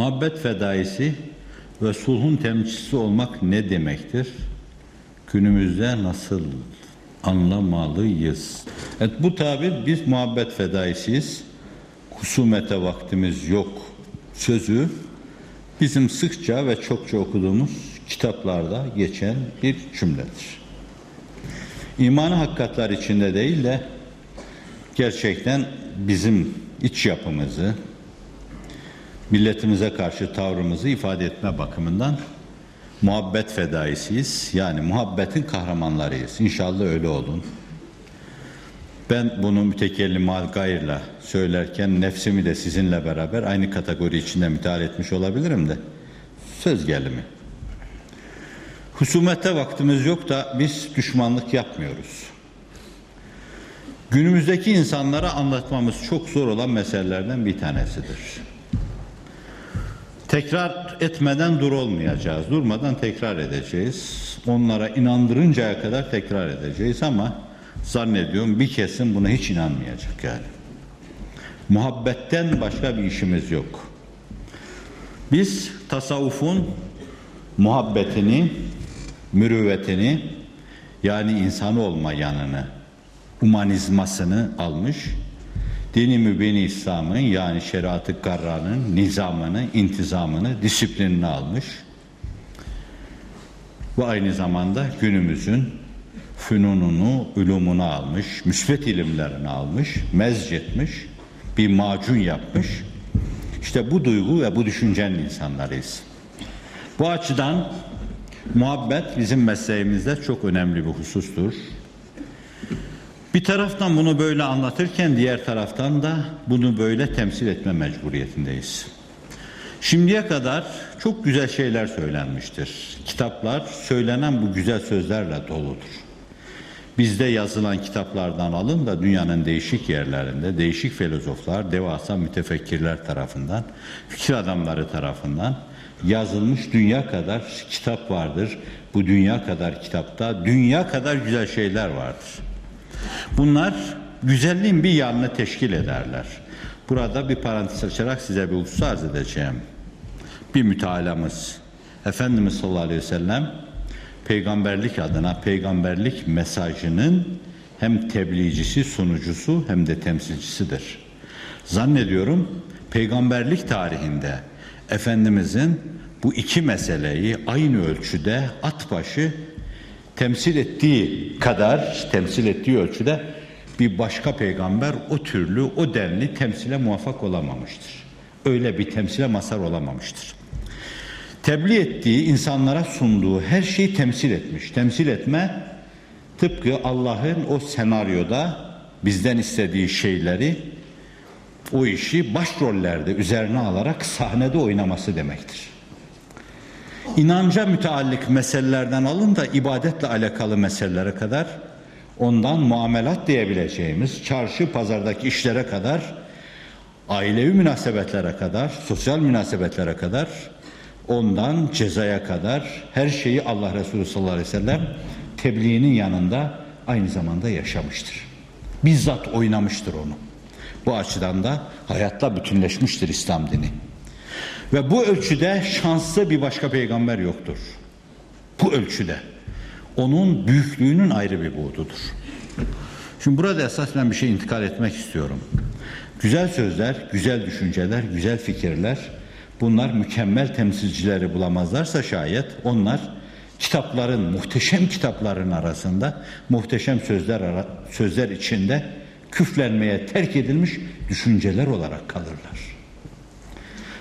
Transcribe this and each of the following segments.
Muhabbet fedaisi ve sulhun temsilcisi olmak ne demektir? Günümüzde nasıl anlamalıyız? Evet bu tabir biz muhabbet fedaisiyiz. Husumete vaktimiz yok sözü bizim sıkça ve çokça okuduğumuz kitaplarda geçen bir cümledir. İmanı hakikatler içinde değil de gerçekten bizim iç yapımızı, milletimize karşı tavrımızı ifade etme bakımından muhabbet fedaisiyiz. Yani muhabbetin kahramanlarıyız. İnşallah öyle olun. Ben bunu mütekellim gayırla söylerken nefsimi de sizinle beraber aynı kategori içinde müteal etmiş olabilirim de söz gelimi. Husumette vaktimiz yok da biz düşmanlık yapmıyoruz. Günümüzdeki insanlara anlatmamız çok zor olan meselelerden bir tanesidir. Tekrar etmeden dur olmayacağız. Durmadan tekrar edeceğiz. Onlara inandırıncaya kadar tekrar edeceğiz ama zannediyorum bir kesim buna hiç inanmayacak yani. Muhabbetten başka bir işimiz yok. Biz tasavvufun muhabbetini, mürüvvetini yani insan olma yanını, humanizmasını almış dini mübini İslam'ın yani şeriatı karranın nizamını, intizamını, disiplinini almış. Ve aynı zamanda günümüzün fünununu, ulumunu almış, müsbet ilimlerini almış, mezcetmiş, bir macun yapmış. İşte bu duygu ve bu düşüncenin insanlarıyız. Bu açıdan muhabbet bizim mesleğimizde çok önemli bir husustur. Bir taraftan bunu böyle anlatırken diğer taraftan da bunu böyle temsil etme mecburiyetindeyiz. Şimdiye kadar çok güzel şeyler söylenmiştir. Kitaplar söylenen bu güzel sözlerle doludur. Bizde yazılan kitaplardan alın da dünyanın değişik yerlerinde değişik filozoflar, devasa mütefekkirler tarafından, fikir adamları tarafından yazılmış dünya kadar kitap vardır. Bu dünya kadar kitapta dünya kadar güzel şeyler vardır. Bunlar güzelliğin bir yanını teşkil ederler. Burada bir parantez açarak size bir husus arz edeceğim. Bir mütealamız Efendimiz sallallahu aleyhi ve sellem peygamberlik adına peygamberlik mesajının hem tebliğcisi, sunucusu hem de temsilcisidir. Zannediyorum peygamberlik tarihinde Efendimizin bu iki meseleyi aynı ölçüde at başı temsil ettiği kadar, temsil ettiği ölçüde bir başka peygamber o türlü, o denli temsile muvaffak olamamıştır. Öyle bir temsile mazhar olamamıştır. Tebliğ ettiği, insanlara sunduğu her şeyi temsil etmiş. Temsil etme tıpkı Allah'ın o senaryoda bizden istediği şeyleri o işi başrollerde üzerine alarak sahnede oynaması demektir. İnanca müteallik meselelerden alın da ibadetle alakalı meselelere kadar ondan muamelat diyebileceğimiz çarşı pazardaki işlere kadar ailevi münasebetlere kadar sosyal münasebetlere kadar ondan cezaya kadar her şeyi Allah Resulü sallallahu aleyhi ve sellem tebliğinin yanında aynı zamanda yaşamıştır. Bizzat oynamıştır onu. Bu açıdan da hayatla bütünleşmiştir İslam dini. Ve bu ölçüde şanslı bir başka peygamber yoktur. Bu ölçüde. Onun büyüklüğünün ayrı bir buğdudur. Şimdi burada esas ben bir şey intikal etmek istiyorum. Güzel sözler, güzel düşünceler, güzel fikirler bunlar mükemmel temsilcileri bulamazlarsa şayet onlar kitapların, muhteşem kitapların arasında muhteşem sözler sözler içinde küflenmeye terk edilmiş düşünceler olarak kalırlar.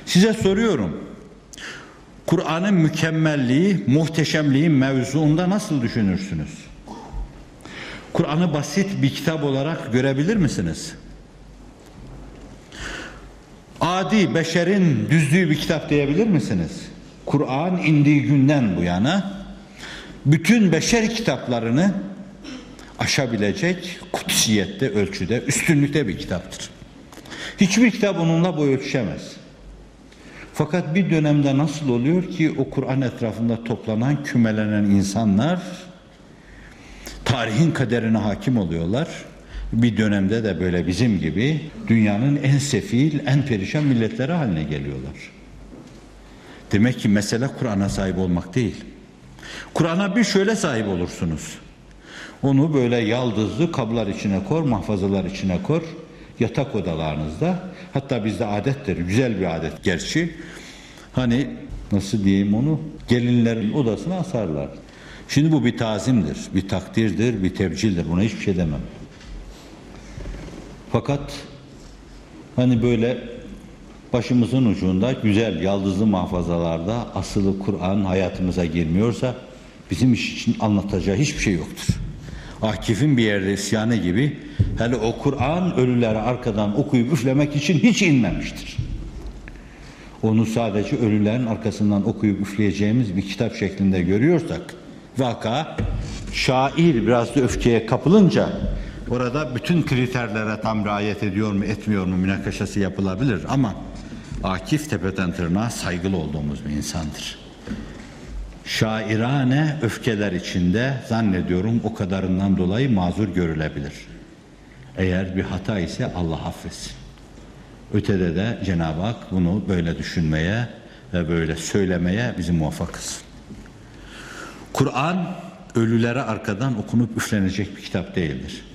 Size soruyorum. Kur'an'ın mükemmelliği, muhteşemliği mevzuunda nasıl düşünürsünüz? Kur'an'ı basit bir kitap olarak görebilir misiniz? Adi beşerin düzdüğü bir kitap diyebilir misiniz? Kur'an indiği günden bu yana bütün beşer kitaplarını aşabilecek kutsiyette, ölçüde, üstünlükte bir kitaptır. Hiçbir kitap onunla boy ölçüşemez. Fakat bir dönemde nasıl oluyor ki o Kur'an etrafında toplanan, kümelenen insanlar tarihin kaderine hakim oluyorlar. Bir dönemde de böyle bizim gibi dünyanın en sefil, en perişan milletleri haline geliyorlar. Demek ki mesele Kur'an'a sahip olmak değil. Kur'an'a bir şöyle sahip olursunuz. Onu böyle yaldızlı kablar içine kor, mahfazalar içine kor, yatak odalarınızda. Hatta bizde adettir, güzel bir adet gerçi. Hani nasıl diyeyim onu? Gelinlerin odasına asarlar. Şimdi bu bir tazimdir, bir takdirdir, bir tebcildir. Buna hiçbir şey demem. Fakat hani böyle başımızın ucunda güzel yaldızlı mahfazalarda asılı Kur'an hayatımıza girmiyorsa bizim için anlatacağı hiçbir şey yoktur. Akif'in bir yerde isyanı gibi hele o Kur'an ölüleri arkadan okuyup üflemek için hiç inmemiştir. Onu sadece ölülerin arkasından okuyup üfleyeceğimiz bir kitap şeklinde görüyorsak vaka şair biraz da öfkeye kapılınca orada bütün kriterlere tam riayet ediyor mu etmiyor mu münakaşası yapılabilir ama Akif tepeden tırnağa saygılı olduğumuz bir insandır. Şairane öfkeler içinde zannediyorum o kadarından dolayı mazur görülebilir. Eğer bir hata ise Allah affetsin. Ötede de Cenab-ı Hak bunu böyle düşünmeye ve böyle söylemeye bizi muvaffak kılsın. Kur'an ölülere arkadan okunup üflenecek bir kitap değildir.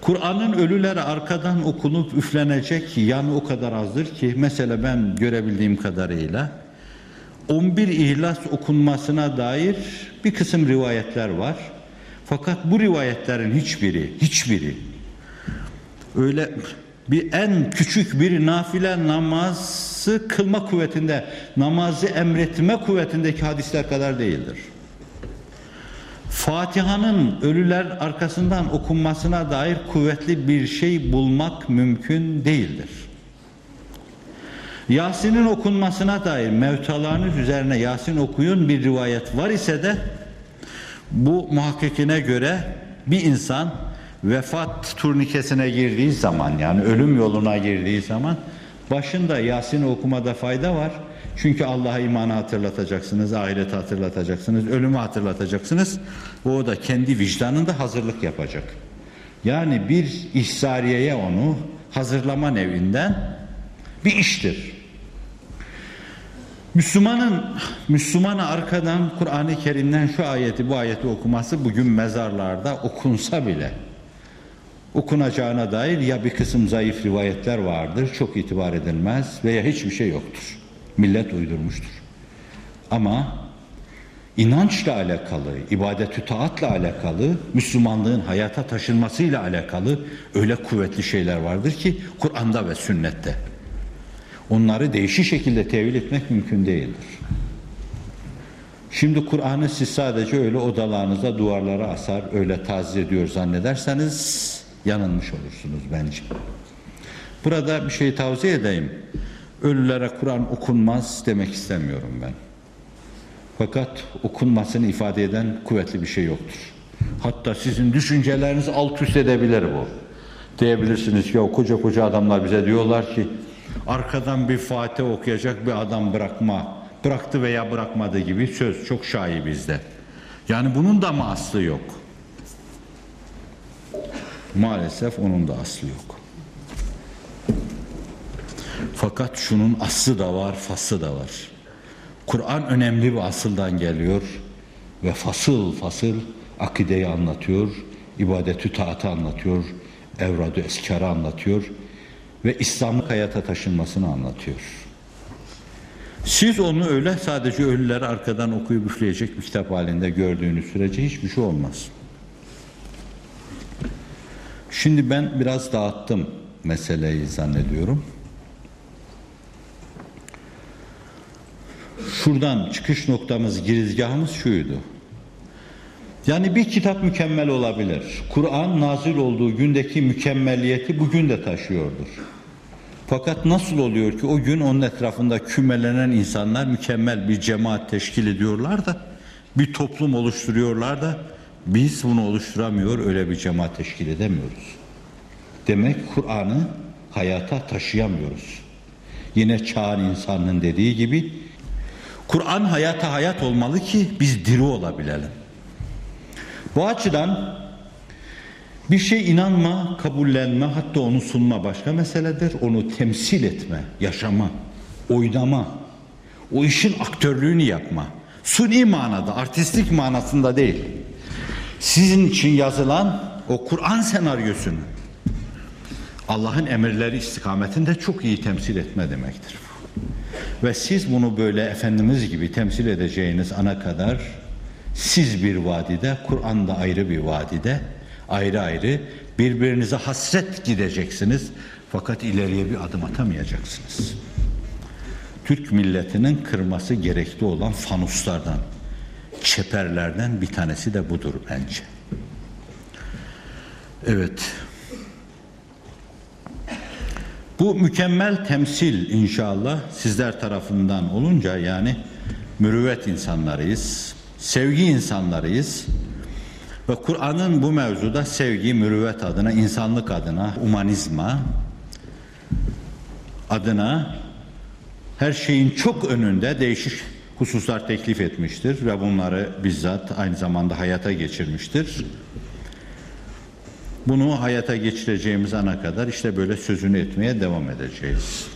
Kur'an'ın ölülere arkadan okunup üflenecek yanı o kadar azdır ki mesela ben görebildiğim kadarıyla 11 ihlas okunmasına dair bir kısım rivayetler var. Fakat bu rivayetlerin hiçbiri, hiçbiri öyle bir en küçük bir nafile namazı kılma kuvvetinde, namazı emretme kuvvetindeki hadisler kadar değildir. Fatiha'nın ölüler arkasından okunmasına dair kuvvetli bir şey bulmak mümkün değildir. Yasin'in okunmasına dair mevtalarınız üzerine Yasin okuyun bir rivayet var ise de bu muhakkikine göre bir insan vefat turnikesine girdiği zaman yani ölüm yoluna girdiği zaman başında Yasin okumada fayda var. Çünkü Allah'a imanı hatırlatacaksınız, ahireti hatırlatacaksınız, ölümü hatırlatacaksınız. O da kendi vicdanında hazırlık yapacak. Yani bir ihsariyeye onu hazırlama nevinden bir iştir. Müslümanın Müslümana arkadan Kur'an-ı Kerim'den şu ayeti bu ayeti okuması bugün mezarlarda okunsa bile okunacağına dair ya bir kısım zayıf rivayetler vardır, çok itibar edilmez veya hiçbir şey yoktur. Millet uydurmuştur. Ama inançla alakalı, ibadetü taatla alakalı, Müslümanlığın hayata taşınmasıyla alakalı öyle kuvvetli şeyler vardır ki Kur'an'da ve sünnette. Onları değişik şekilde tevil etmek mümkün değildir. Şimdi Kur'an'ı siz sadece öyle odalarınıza duvarlara asar, öyle taziz ediyor zannederseniz yanılmış olursunuz bence. Burada bir şey tavsiye edeyim. Ölülere Kur'an okunmaz demek istemiyorum ben. Fakat okunmasını ifade eden kuvvetli bir şey yoktur. Hatta sizin düşünceleriniz alt üst edebilir bu. Diyebilirsiniz ki ya koca koca adamlar bize diyorlar ki arkadan bir Fatih okuyacak bir adam bırakma. Bıraktı veya bırakmadı gibi söz çok şayi bizde. Yani bunun da mı aslı yok? Maalesef onun da aslı yok. Fakat şunun aslı da var, faslı da var. Kur'an önemli bir asıldan geliyor ve fasıl fasıl akideyi anlatıyor, ibadetü taatı anlatıyor, evrad-ı eskarı anlatıyor ve İslam'lık hayata taşınmasını anlatıyor. Siz onu öyle sadece ölüleri arkadan okuyup üfleyecek bir kitap halinde gördüğünüz sürece hiçbir şey olmaz. Şimdi ben biraz dağıttım meseleyi zannediyorum. Şuradan çıkış noktamız, girizgahımız şuydu. Yani bir kitap mükemmel olabilir. Kur'an nazil olduğu gündeki mükemmelliyeti bugün de taşıyordur. Fakat nasıl oluyor ki o gün onun etrafında kümelenen insanlar mükemmel bir cemaat teşkil ediyorlar da bir toplum oluşturuyorlar da biz bunu oluşturamıyor öyle bir cemaat teşkil edemiyoruz. Demek Kur'an'ı hayata taşıyamıyoruz. Yine çağın insanının dediği gibi Kur'an hayata hayat olmalı ki biz diri olabilelim. Bu açıdan bir şey inanma, kabullenme, hatta onu sunma başka meseledir. Onu temsil etme, yaşama, oynama, O işin aktörlüğünü yapma. Suni manada, artistik manasında değil. Sizin için yazılan o Kur'an senaryosunu Allah'ın emirleri istikametinde çok iyi temsil etme demektir. Ve siz bunu böyle Efendimiz gibi temsil edeceğiniz ana kadar siz bir vadide, Kur'an'da ayrı bir vadide, ayrı ayrı birbirinize hasret gideceksiniz. Fakat ileriye bir adım atamayacaksınız. Türk milletinin kırması gerekli olan fanuslardan, çeperlerden bir tanesi de budur bence. Evet. Bu mükemmel temsil inşallah sizler tarafından olunca yani mürüvvet insanlarıyız, sevgi insanlarıyız. Ve Kur'an'ın bu mevzuda sevgi, mürüvvet adına, insanlık adına, humanizma adına her şeyin çok önünde değişik hususlar teklif etmiştir ve bunları bizzat aynı zamanda hayata geçirmiştir. Bunu hayata geçireceğimiz ana kadar işte böyle sözünü etmeye devam edeceğiz.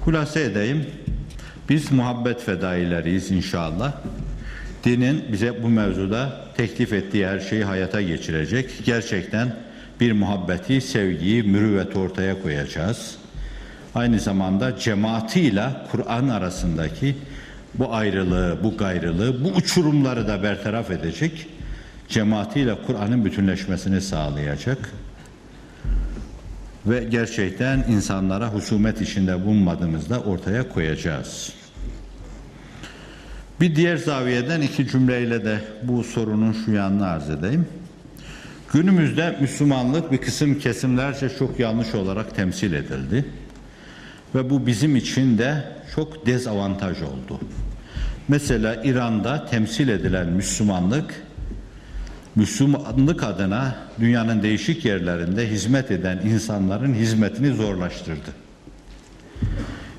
Hulasa edeyim. Biz muhabbet fedaileriyiz inşallah. Dinin bize bu mevzuda teklif ettiği her şeyi hayata geçirecek. Gerçekten bir muhabbeti, sevgiyi, mürüvveti ortaya koyacağız. Aynı zamanda cemaatiyle Kur'an arasındaki bu ayrılığı, bu gayrılığı, bu uçurumları da bertaraf edecek cemaatiyle Kur'an'ın bütünleşmesini sağlayacak ve gerçekten insanlara husumet içinde bulunmadığımızda ortaya koyacağız. Bir diğer zaviyeden iki cümleyle de bu sorunun şu yanını arz edeyim. Günümüzde Müslümanlık bir kısım kesimlerce çok yanlış olarak temsil edildi. Ve bu bizim için de çok dezavantaj oldu. Mesela İran'da temsil edilen Müslümanlık Müslümanlık adına dünyanın değişik yerlerinde hizmet eden insanların hizmetini zorlaştırdı.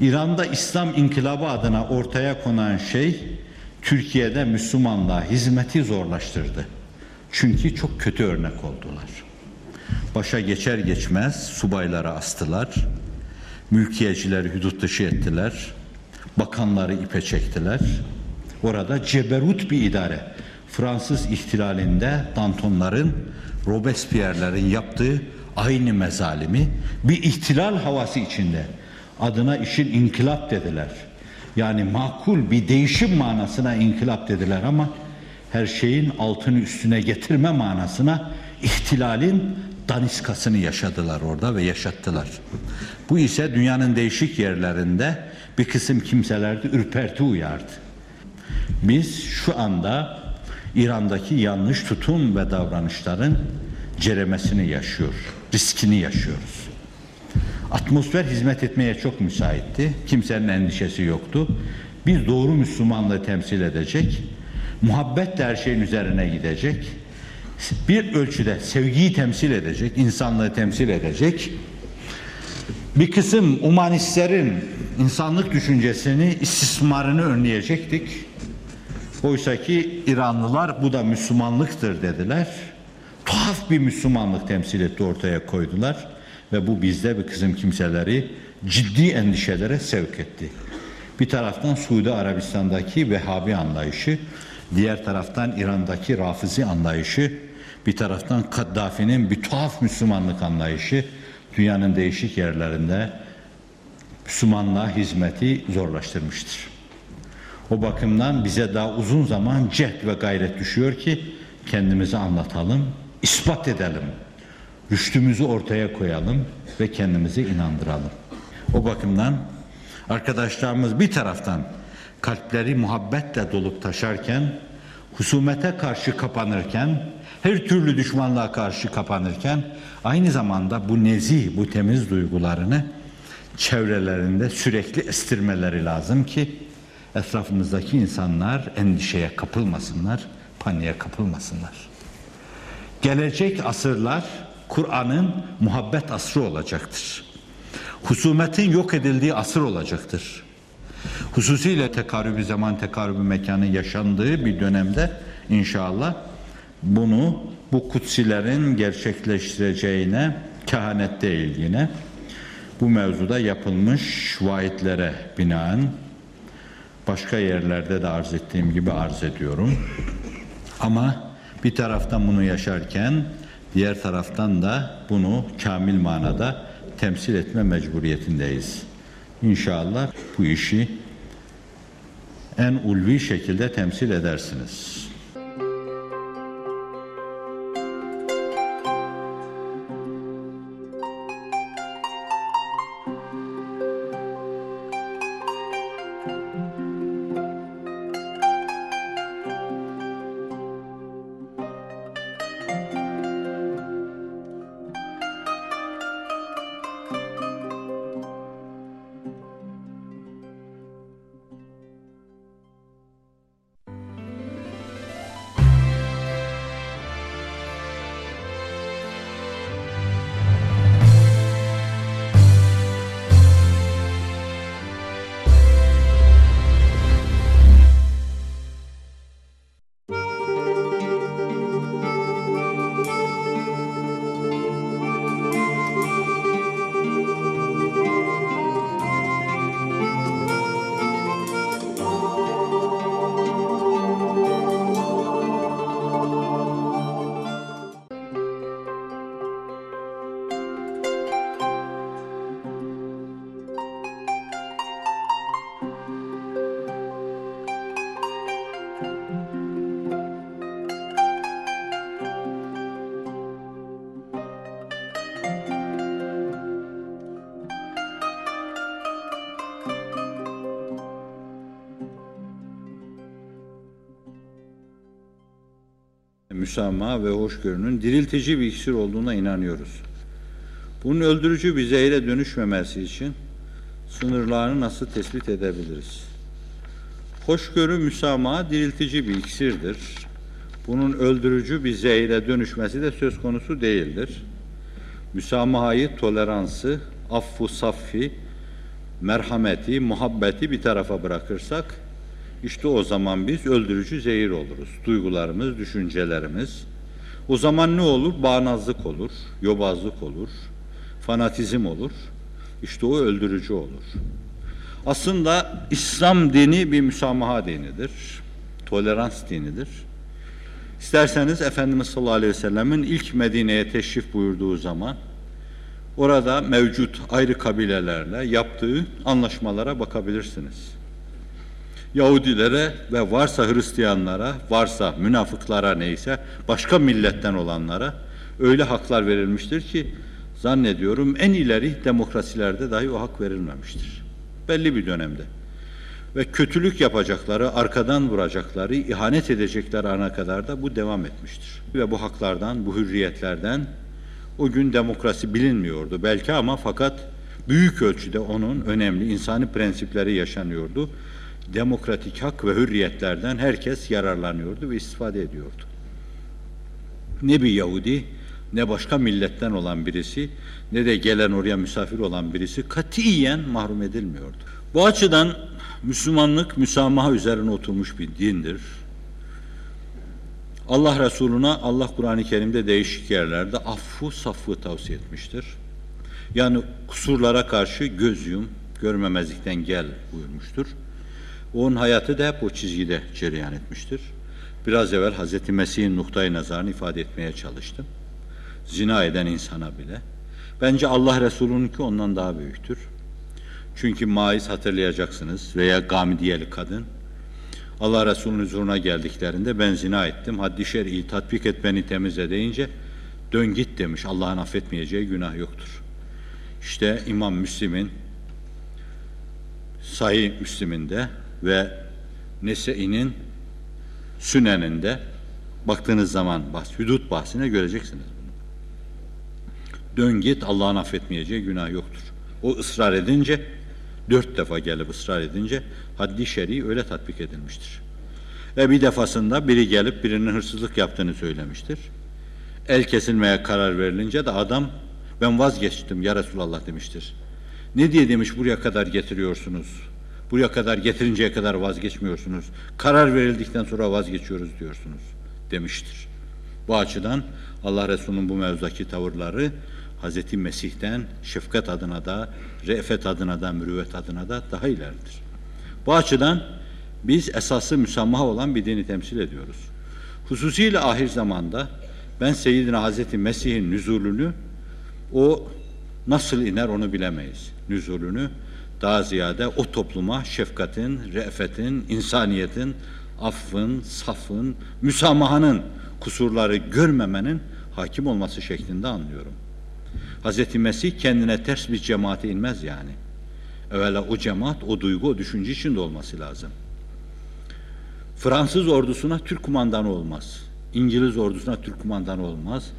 İran'da İslam inkılabı adına ortaya konan şey Türkiye'de Müslümanlığa hizmeti zorlaştırdı. Çünkü çok kötü örnek oldular. Başa geçer geçmez subayları astılar. Mülkiyecileri hudut dışı ettiler. Bakanları ipe çektiler. Orada ceberut bir idare. Fransız ihtilalinde Dantonların, Robespierre'lerin yaptığı aynı mezalimi bir ihtilal havası içinde adına işin inkılap dediler. Yani makul bir değişim manasına inkılap dediler ama her şeyin altını üstüne getirme manasına ihtilalin daniskasını yaşadılar orada ve yaşattılar. Bu ise dünyanın değişik yerlerinde bir kısım kimselerde ürperti uyardı. Biz şu anda İran'daki yanlış tutum ve davranışların ceremesini yaşıyor, riskini yaşıyoruz. Atmosfer hizmet etmeye çok müsaitti. Kimsenin endişesi yoktu. Biz doğru Müslümanlığı temsil edecek, muhabbet de her şeyin üzerine gidecek, bir ölçüde sevgiyi temsil edecek, insanlığı temsil edecek, bir kısım humanistlerin insanlık düşüncesini, istismarını önleyecektik. Oysa ki İranlılar bu da Müslümanlıktır dediler. Tuhaf bir Müslümanlık temsil etti ortaya koydular ve bu bizde bir kısım kimseleri ciddi endişelere sevk etti. Bir taraftan Suudi Arabistan'daki Vehhabi anlayışı, diğer taraftan İran'daki Rafizi anlayışı, bir taraftan Kaddafi'nin bir tuhaf Müslümanlık anlayışı dünyanın değişik yerlerinde Müslümanlığa hizmeti zorlaştırmıştır. O bakımdan bize daha uzun zaman cehd ve gayret düşüyor ki kendimizi anlatalım, ispat edelim. Rüştümüzü ortaya koyalım ve kendimizi inandıralım. O bakımdan arkadaşlarımız bir taraftan kalpleri muhabbetle dolup taşarken, husumete karşı kapanırken, her türlü düşmanlığa karşı kapanırken aynı zamanda bu nezih, bu temiz duygularını çevrelerinde sürekli estirmeleri lazım ki etrafımızdaki insanlar endişeye kapılmasınlar, paniğe kapılmasınlar. Gelecek asırlar Kur'an'ın muhabbet asrı olacaktır. Husumetin yok edildiği asır olacaktır. Hususiyle tekarübü zaman, tekarübü mekanı yaşandığı bir dönemde inşallah bunu bu kutsilerin gerçekleştireceğine, kehanet değil yine bu mevzuda yapılmış vaitlere binaen Başka yerlerde de arz ettiğim gibi arz ediyorum. Ama bir taraftan bunu yaşarken diğer taraftan da bunu kamil manada temsil etme mecburiyetindeyiz. İnşallah bu işi en ulvi şekilde temsil edersiniz. Müsamaha ve hoşgörünün diriltici bir iksir olduğuna inanıyoruz. Bunun öldürücü bir zehre dönüşmemesi için sınırlarını nasıl tespit edebiliriz? Hoşgörü müsamaha diriltici bir iksirdir. Bunun öldürücü bir zehre dönüşmesi de söz konusu değildir. Müsamahayı, toleransı, affu saffi, merhameti, muhabbeti bir tarafa bırakırsak işte o zaman biz öldürücü zehir oluruz. Duygularımız, düşüncelerimiz. O zaman ne olur? Bağnazlık olur, yobazlık olur, fanatizm olur. İşte o öldürücü olur. Aslında İslam dini bir müsamaha dinidir. Tolerans dinidir. İsterseniz Efendimiz sallallahu aleyhi ve sellemin ilk Medine'ye teşrif buyurduğu zaman orada mevcut ayrı kabilelerle yaptığı anlaşmalara bakabilirsiniz. Yahudilere ve varsa Hristiyanlara, varsa münafıklara neyse başka milletten olanlara öyle haklar verilmiştir ki zannediyorum en ileri demokrasilerde dahi o hak verilmemiştir. Belli bir dönemde. Ve kötülük yapacakları, arkadan vuracakları, ihanet edecekleri ana kadar da bu devam etmiştir. Ve bu haklardan, bu hürriyetlerden o gün demokrasi bilinmiyordu belki ama fakat büyük ölçüde onun önemli insani prensipleri yaşanıyordu demokratik hak ve hürriyetlerden herkes yararlanıyordu ve istifade ediyordu. Ne bir Yahudi, ne başka milletten olan birisi, ne de gelen oraya misafir olan birisi katiyen mahrum edilmiyordu. Bu açıdan Müslümanlık müsamaha üzerine oturmuş bir dindir. Allah Resuluna Allah Kur'an-ı Kerim'de değişik yerlerde affu saffı tavsiye etmiştir. Yani kusurlara karşı göz yum, görmemezlikten gel buyurmuştur. Onun hayatı da hep o çizgide cereyan etmiştir. Biraz evvel Hazreti Mesih'in noktayı nazarını ifade etmeye çalıştım. Zina eden insana bile. Bence Allah Resulü'nünki ondan daha büyüktür. Çünkü Maiz hatırlayacaksınız veya Gamidiyeli kadın Allah Resulü'nün huzuruna geldiklerinde ben zina ettim. Haddi şer'i tatbik et beni temize deyince dön git demiş. Allah'ın affetmeyeceği günah yoktur. İşte İmam Müslim'in Sahih Müslim'inde ve Nese'inin Sünen'inde baktığınız zaman bahs, hudut bahsine göreceksiniz bunu. Dön git Allah'ın affetmeyeceği günah yoktur. O ısrar edince dört defa gelip ısrar edince haddi şer'i öyle tatbik edilmiştir. Ve bir defasında biri gelip birinin hırsızlık yaptığını söylemiştir. El kesilmeye karar verilince de adam ben vazgeçtim ya Resulallah demiştir. Ne diye demiş buraya kadar getiriyorsunuz? Buraya kadar getirinceye kadar vazgeçmiyorsunuz. Karar verildikten sonra vazgeçiyoruz diyorsunuz demiştir. Bu açıdan Allah Resulü'nün bu mevzudaki tavırları Hz. Mesih'ten şefkat adına da, re'fet adına da, mürüvvet adına da daha ileridir. Bu açıdan Biz esası müsamaha olan bir dini temsil ediyoruz. Hususiyle ahir zamanda ben Seyyidina Hazreti Mesih'in nüzulünü o nasıl iner onu bilemeyiz. Nüzulünü daha ziyade o topluma şefkatin, re'fetin, insaniyetin, affın, safın, müsamahanın kusurları görmemenin hakim olması şeklinde anlıyorum. Hazreti Mesih kendine ters bir cemaate inmez yani. Evvela o cemaat, o duygu, o düşünce içinde olması lazım. Fransız ordusuna Türk kumandanı olmaz. İngiliz ordusuna Türk kumandanı olmaz.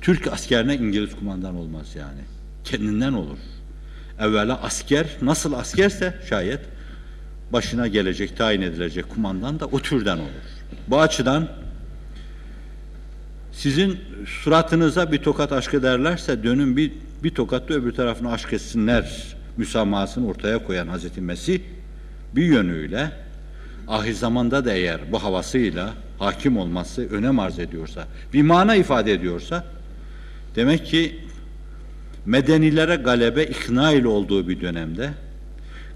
Türk askerine İngiliz kumandan olmaz yani. Kendinden olur. Evvela asker nasıl askerse şayet başına gelecek, tayin edilecek kumandan da o türden olur. Bu açıdan sizin suratınıza bir tokat aşk ederlerse dönün bir, bir tokat da öbür tarafına aşk etsinler müsamahasını ortaya koyan Hazreti Mesih bir yönüyle ahir zamanda da eğer bu havasıyla hakim olması önem arz ediyorsa, bir mana ifade ediyorsa demek ki medenilere galebe ikna ile olduğu bir dönemde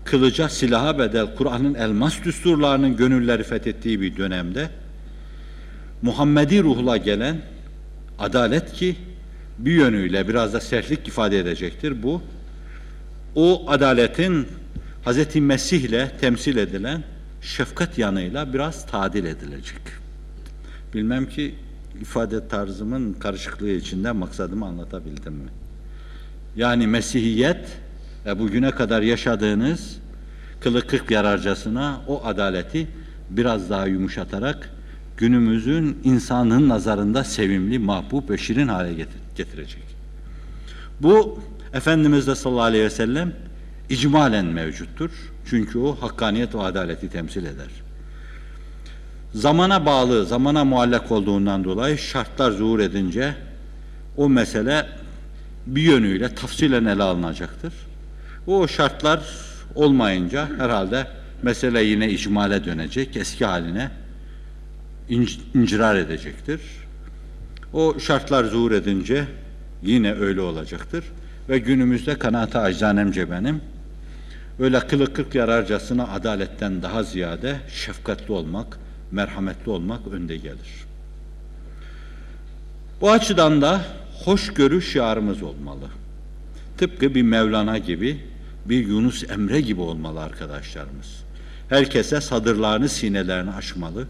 kılıca silaha bedel Kur'an'ın elmas düsturlarının gönülleri fethettiği bir dönemde Muhammedi ruhla gelen adalet ki bir yönüyle biraz da sertlik ifade edecektir bu. O adaletin Hz. Mesih ile temsil edilen şefkat yanıyla biraz tadil edilecek. Bilmem ki ifade tarzımın karışıklığı içinde maksadımı anlatabildim mi? Yani Mesihiyet ve bugüne kadar yaşadığınız kılı kırk yararcasına o adaleti biraz daha yumuşatarak günümüzün insanın nazarında sevimli, mahbub ve şirin hale getirecek. Bu Efendimiz de sallallahu aleyhi ve sellem icmalen mevcuttur. Çünkü o hakkaniyet ve adaleti temsil eder. Zamana bağlı, zamana muallak olduğundan dolayı şartlar zuhur edince o mesele bir yönüyle tafsilen ele alınacaktır. O şartlar olmayınca herhalde mesele yine icmale dönecek, eski haline incirar edecektir. O şartlar zuhur edince yine öyle olacaktır. Ve günümüzde kanaate aczanemce benim, öyle kılı kırk yararcasına adaletten daha ziyade şefkatli olmak, merhametli olmak önde gelir. Bu açıdan da hoşgörü şiarımız olmalı. Tıpkı bir Mevlana gibi, bir Yunus Emre gibi olmalı arkadaşlarımız. Herkese sadırlarını, sinelerini aşmalı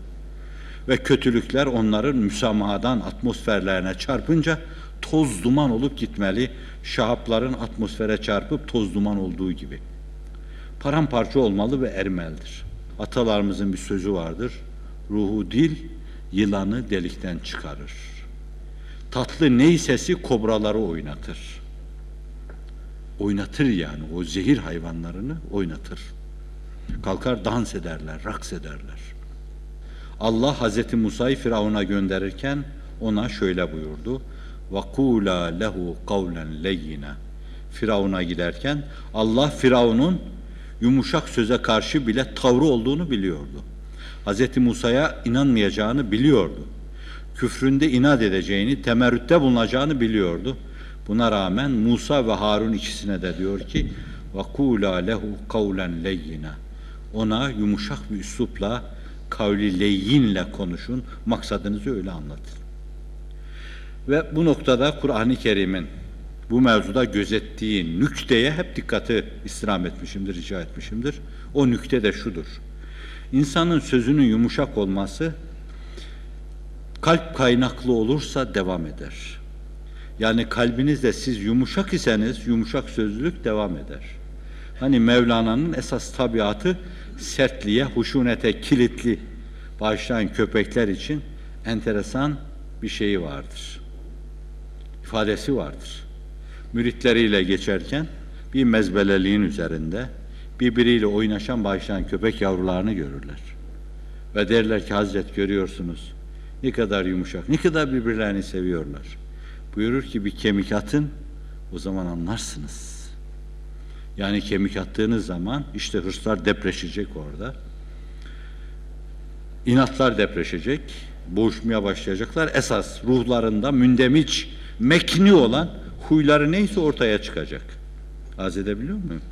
ve kötülükler onların müsamahadan atmosferlerine çarpınca toz duman olup gitmeli. Şahapların atmosfere çarpıp toz duman olduğu gibi. Paramparça olmalı ve ermelidir. Atalarımızın bir sözü vardır. Ruhu dil yılanı delikten çıkarır Tatlı ney sesi kobraları oynatır. Oynatır yani o zehir hayvanlarını oynatır. Kalkar dans ederler, raks ederler. Allah Hazreti Musa'yı Firavun'a gönderirken ona şöyle buyurdu. وَقُولَا lehu قَوْلًا لَيِّنَا Firavun'a giderken Allah Firavun'un yumuşak söze karşı bile tavrı olduğunu biliyordu. Hz. Musa'ya inanmayacağını biliyordu. Küfründe inat edeceğini, temerrütte bulunacağını biliyordu. Buna rağmen Musa ve Harun ikisine de diyor ki وَقُولَا lehu قَوْلًا لَيِّنَا Ona yumuşak bir üslupla, kavli leyinle konuşun, maksadınızı öyle anlatın. Ve bu noktada Kur'an-ı Kerim'in bu mevzuda gözettiği nükteye hep dikkati istirham etmişimdir, rica etmişimdir. O nükte de şudur. İnsanın sözünün yumuşak olması kalp kaynaklı olursa devam eder. Yani kalbinizde siz yumuşak iseniz yumuşak sözlülük devam eder. Hani Mevlana'nın esas tabiatı sertliğe, huşunete kilitli başlayan köpekler için enteresan bir şeyi vardır ifadesi vardır. Müritleriyle geçerken bir mezbeleliğin üzerinde birbiriyle oynaşan başlayan köpek yavrularını görürler. Ve derler ki Hazret görüyorsunuz ne kadar yumuşak, ne kadar birbirlerini seviyorlar. Buyurur ki bir kemik atın o zaman anlarsınız. Yani kemik attığınız zaman işte hırslar depreşecek orada. İnatlar depreşecek, boğuşmaya başlayacaklar. Esas ruhlarında mündemiç mekni olan huyları neyse ortaya çıkacak. Az edebiliyor muyum?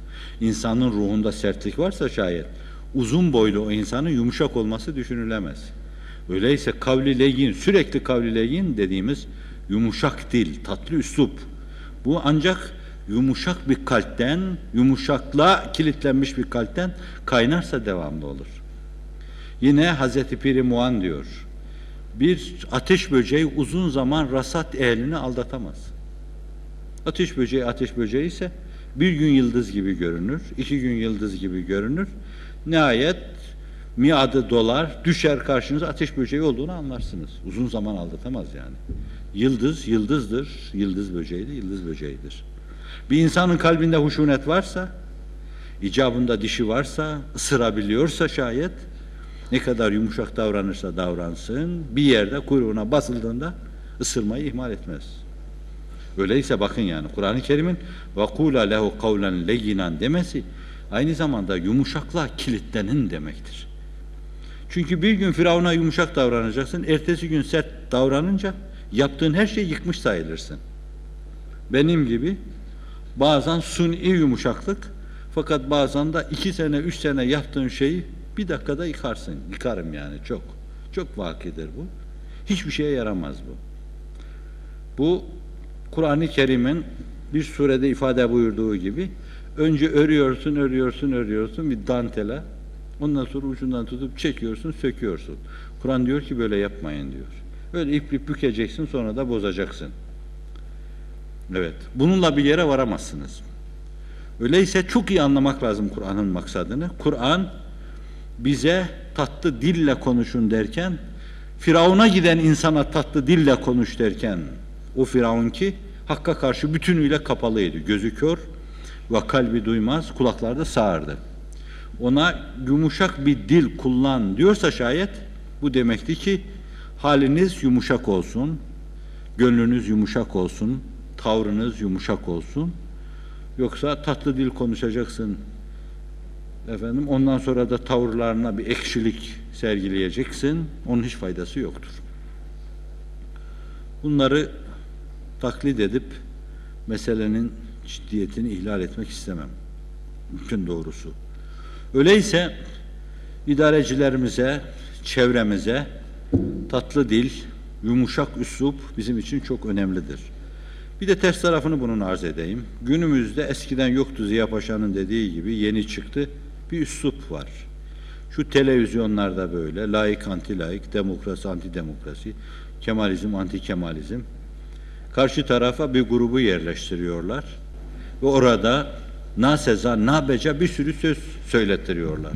İnsanın ruhunda sertlik varsa şayet uzun boylu o insanın yumuşak olması düşünülemez. Öyleyse kavli leyin, sürekli kavli leyin dediğimiz yumuşak dil, tatlı üslup. Bu ancak yumuşak bir kalpten, yumuşakla kilitlenmiş bir kalpten kaynarsa devamlı olur. Yine Hazreti Piri Muan diyor. Bir ateş böceği uzun zaman rasat ehlini aldatamaz. Ateş böceği ateş böceği ise bir gün yıldız gibi görünür, iki gün yıldız gibi görünür. Nihayet miadı dolar, düşer karşınıza ateş böceği olduğunu anlarsınız. Uzun zaman aldatamaz yani. Yıldız, yıldızdır. Yıldız böceğidir, yıldız böceğidir. Bir insanın kalbinde huşunet varsa, icabında dişi varsa, ısırabiliyorsa şayet, ne kadar yumuşak davranırsa davransın, bir yerde kuyruğuna basıldığında ısırmayı ihmal etmez. Öyleyse bakın yani Kur'an-ı Kerim'in وَقُولَ lehu kavlen leyinan demesi aynı zamanda yumuşaklığa kilitlenin demektir. Çünkü bir gün Firavun'a yumuşak davranacaksın, ertesi gün sert davranınca yaptığın her şeyi yıkmış sayılırsın. Benim gibi bazen suni yumuşaklık fakat bazen de iki sene, üç sene yaptığın şeyi bir dakikada yıkarsın. Yıkarım yani çok. Çok vakidir bu. Hiçbir şeye yaramaz bu. Bu Kur'an-ı Kerim'in bir surede ifade buyurduğu gibi önce örüyorsun, örüyorsun, örüyorsun bir dantele. Ondan sonra ucundan tutup çekiyorsun, söküyorsun. Kur'an diyor ki böyle yapmayın diyor. Öyle iplip bükeceksin sonra da bozacaksın. Evet. Bununla bir yere varamazsınız. Öyleyse çok iyi anlamak lazım Kur'an'ın maksadını. Kur'an bize tatlı dille konuşun derken Firavun'a giden insana tatlı dille konuş derken o Firavun ki Hakk'a karşı bütünüyle kapalıydı. Gözü kör ve kalbi duymaz, kulakları da sağırdı. Ona yumuşak bir dil kullan diyorsa şayet bu demekti ki haliniz yumuşak olsun, gönlünüz yumuşak olsun, tavrınız yumuşak olsun. Yoksa tatlı dil konuşacaksın. Efendim ondan sonra da tavırlarına bir ekşilik sergileyeceksin. Onun hiç faydası yoktur. Bunları taklit edip meselenin ciddiyetini ihlal etmek istemem. Mümkün doğrusu. Öyleyse idarecilerimize, çevremize tatlı dil, yumuşak üslup bizim için çok önemlidir. Bir de ters tarafını bunun arz edeyim. Günümüzde eskiden yoktu Ziya Paşa'nın dediği gibi yeni çıktı bir üslup var. Şu televizyonlarda böyle laik anti laik, demokrasi anti demokrasi, kemalizm anti kemalizm. Karşı tarafa bir grubu yerleştiriyorlar ve orada na seza na beca bir sürü söz söylettiriyorlar.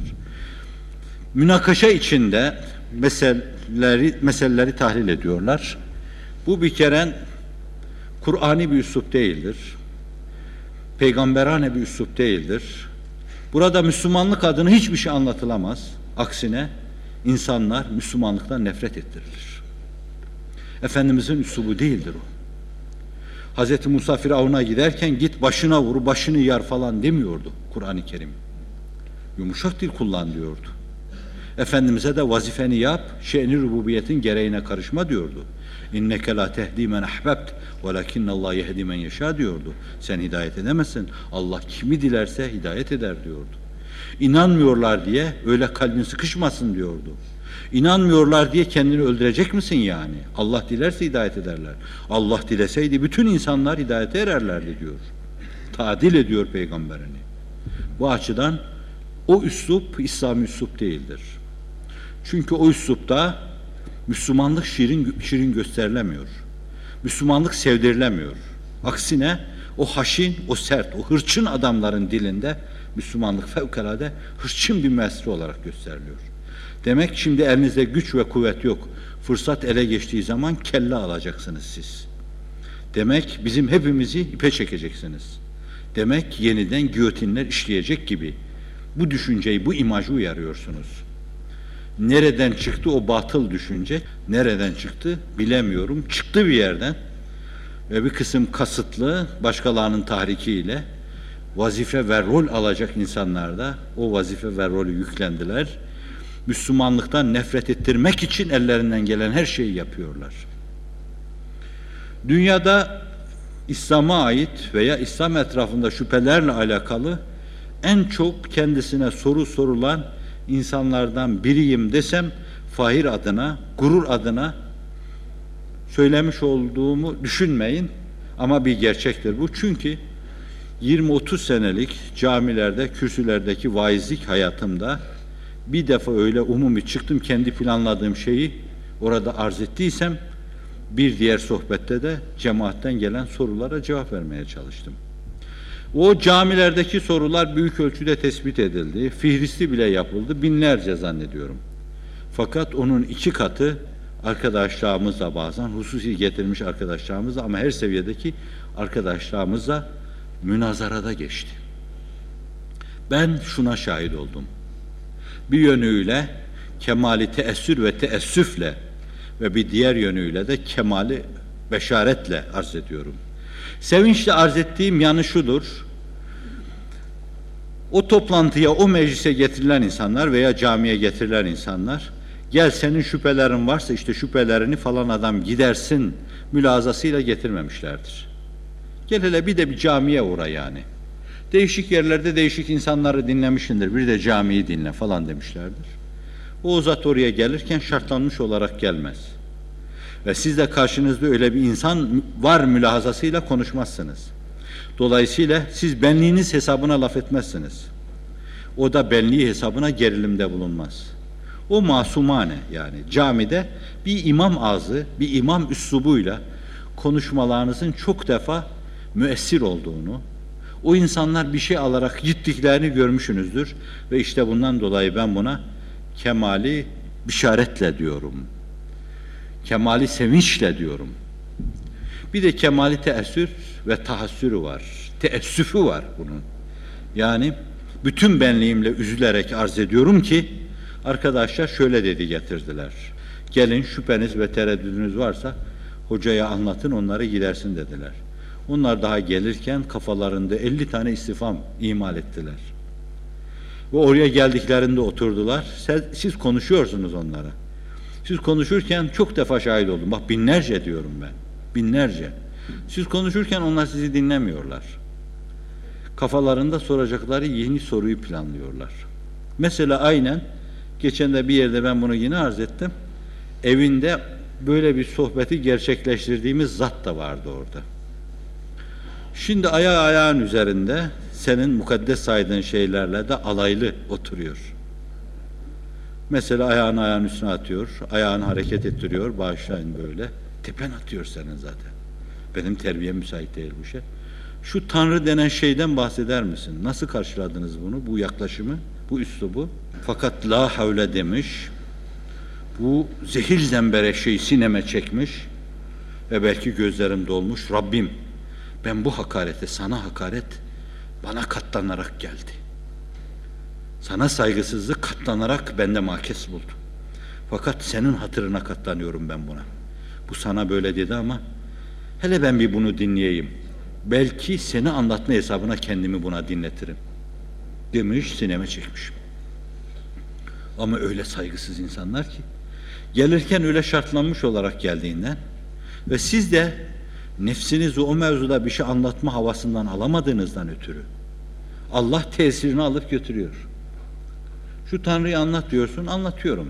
Münakaşa içinde meseleleri meseleleri tahlil ediyorlar. Bu bir kere Kur'ani bir üslup değildir. Peygamberane bir üslup değildir. Burada Müslümanlık adına hiçbir şey anlatılamaz. Aksine insanlar Müslümanlıktan nefret ettirilir. Efendimizin üslubu değildir o. Hz. Musa Firavun'a giderken git başına vur, başını yar falan demiyordu Kur'an-ı Kerim. Yumuşak dil kullan diyordu. Efendimiz'e de vazifeni yap, şe'ni rububiyetin gereğine karışma diyordu. İnneke la tehdi men ahbebt velakinne Allah yehdi men yeşâ diyordu. Sen hidayet edemezsin. Allah kimi dilerse hidayet eder diyordu. İnanmıyorlar diye öyle kalbin sıkışmasın diyordu. İnanmıyorlar diye kendini öldürecek misin yani? Allah dilerse hidayet ederler. Allah dileseydi bütün insanlar hidayete ererlerdi diyor. Tadil ediyor peygamberini. Bu açıdan o üslup İslami üslup değildir. Çünkü o üslupta Müslümanlık şirin, şirin gösterilemiyor. Müslümanlık sevdirilemiyor. Aksine o haşin, o sert, o hırçın adamların dilinde Müslümanlık fevkalade hırçın bir mesle olarak gösteriliyor. Demek şimdi elinizde güç ve kuvvet yok. Fırsat ele geçtiği zaman kelle alacaksınız siz. Demek bizim hepimizi ipe çekeceksiniz. Demek yeniden giyotinler işleyecek gibi bu düşünceyi, bu imajı uyarıyorsunuz. Nereden çıktı o batıl düşünce? Nereden çıktı bilemiyorum. Çıktı bir yerden ve bir kısım kasıtlı başkalarının tahrikiyle vazife ve rol alacak insanlar da o vazife ve rolü yüklendiler. Müslümanlıktan nefret ettirmek için ellerinden gelen her şeyi yapıyorlar. Dünyada İslam'a ait veya İslam etrafında şüphelerle alakalı en çok kendisine soru sorulan insanlardan biriyim desem fahir adına, gurur adına söylemiş olduğumu düşünmeyin ama bir gerçektir bu. Çünkü 20-30 senelik camilerde, kürsülerdeki vaizlik hayatımda bir defa öyle umumi çıktım kendi planladığım şeyi orada arz ettiysem bir diğer sohbette de cemaatten gelen sorulara cevap vermeye çalıştım. O camilerdeki sorular büyük ölçüde tespit edildi. Fihristi bile yapıldı. Binlerce zannediyorum. Fakat onun iki katı arkadaşlarımızla bazen hususi getirmiş arkadaşlarımızla ama her seviyedeki arkadaşlarımızla münazarada geçti. Ben şuna şahit oldum. Bir yönüyle kemali teessür ve teessüfle ve bir diğer yönüyle de kemali beşaretle arz ediyorum. Sevinçle arz ettiğim yanı şudur. O toplantıya, o meclise getirilen insanlar veya camiye getirilen insanlar gel senin şüphelerin varsa işte şüphelerini falan adam gidersin mülazasıyla getirmemişlerdir. Gel hele bir de bir camiye uğra yani. Değişik yerlerde değişik insanları dinlemişindir. Bir de camiyi dinle falan demişlerdir. O zat oraya gelirken şartlanmış olarak gelmez. Ve siz de karşınızda öyle bir insan var mülahazasıyla konuşmazsınız. Dolayısıyla siz benliğiniz hesabına laf etmezsiniz. O da benliği hesabına gerilimde bulunmaz. O masumane yani camide bir imam ağzı, bir imam üslubuyla konuşmalarınızın çok defa müessir olduğunu, o insanlar bir şey alarak gittiklerini görmüşsünüzdür ve işte bundan dolayı ben buna kemali bişaretle diyorum. Kemali sevinçle diyorum. Bir de kemali teessür ve tahassürü var. Teessüfü var bunun. Yani bütün benliğimle üzülerek arz ediyorum ki arkadaşlar şöyle dedi getirdiler. Gelin şüpheniz ve tereddüdünüz varsa hocaya anlatın onları gidersin dediler. Onlar daha gelirken kafalarında 50 tane istifam imal ettiler. Ve oraya geldiklerinde oturdular. Siz konuşuyorsunuz onlara. Siz konuşurken çok defa şahit oldum. Bak binlerce diyorum ben. Binlerce. Siz konuşurken onlar sizi dinlemiyorlar. Kafalarında soracakları yeni soruyu planlıyorlar. Mesela aynen geçen de bir yerde ben bunu yine arz ettim. Evinde böyle bir sohbeti gerçekleştirdiğimiz zat da vardı orada. Şimdi ayağı ayağın üzerinde senin mukaddes saydığın şeylerle de alaylı oturuyor. Mesela ayağını ayağın üstüne atıyor, ayağını hareket ettiriyor, bağışlayın böyle. Tepen atıyor senin zaten. Benim terbiyem müsait değil bu şey. Şu Tanrı denen şeyden bahseder misin? Nasıl karşıladınız bunu, bu yaklaşımı, bu üslubu? Fakat la havle demiş, bu zehir zembere şey sineme çekmiş ve belki gözlerim dolmuş. Rabbim ben bu hakarete, sana hakaret bana katlanarak geldi. Sana saygısızlık katlanarak bende makes buldu. Fakat senin hatırına katlanıyorum ben buna. Bu sana böyle dedi ama hele ben bir bunu dinleyeyim. Belki seni anlatma hesabına kendimi buna dinletirim. Demiş sineme çekmişim. Ama öyle saygısız insanlar ki gelirken öyle şartlanmış olarak geldiğinden ve siz de nefsinizi o mevzuda bir şey anlatma havasından alamadığınızdan ötürü Allah tesirini alıp götürüyor. Şu Tanrı'yı anlat diyorsun, anlatıyorum.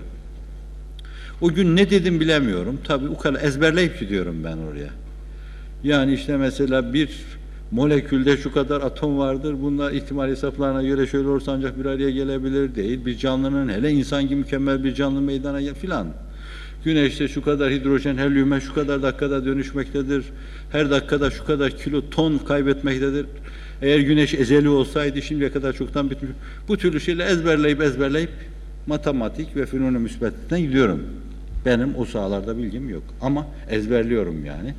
O gün ne dedim bilemiyorum. Tabii o kadar ezberleyip gidiyorum ben oraya. Yani işte mesela bir molekülde şu kadar atom vardır. Bunlar ihtimal hesaplarına göre şöyle olursa ancak bir araya gelebilir değil. Bir canlının hele insan gibi mükemmel bir canlı meydana filan. Güneşte şu kadar hidrojen helyume şu kadar dakikada dönüşmektedir. Her dakikada şu kadar kilo ton kaybetmektedir. Eğer güneş ezeli olsaydı şimdiye kadar çoktan bitmiş. Bu türlü şeyleri ezberleyip ezberleyip matematik ve fenonu müsbetten gidiyorum. Benim o sahalarda bilgim yok. Ama ezberliyorum yani.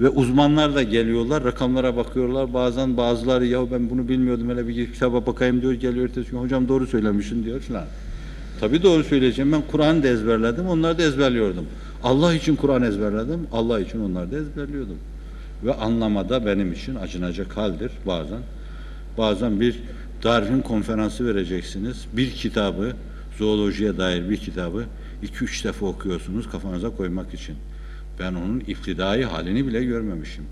Ve uzmanlar da geliyorlar, rakamlara bakıyorlar. Bazen bazıları ya ben bunu bilmiyordum hele bir kitaba bakayım diyor. Geliyor ertesi gün hocam doğru söylemişsin diyor falan. Tabii doğru söyleyeceğim. Ben Kur'an da ezberledim, onları da ezberliyordum. Allah için Kur'an ezberledim, Allah için onları da ezberliyordum. Ve anlamada benim için acınacak haldir bazen. Bazen bir Darwin konferansı vereceksiniz. Bir kitabı, zoolojiye dair bir kitabı iki üç defa okuyorsunuz kafanıza koymak için. Ben onun iftidai halini bile görmemişim.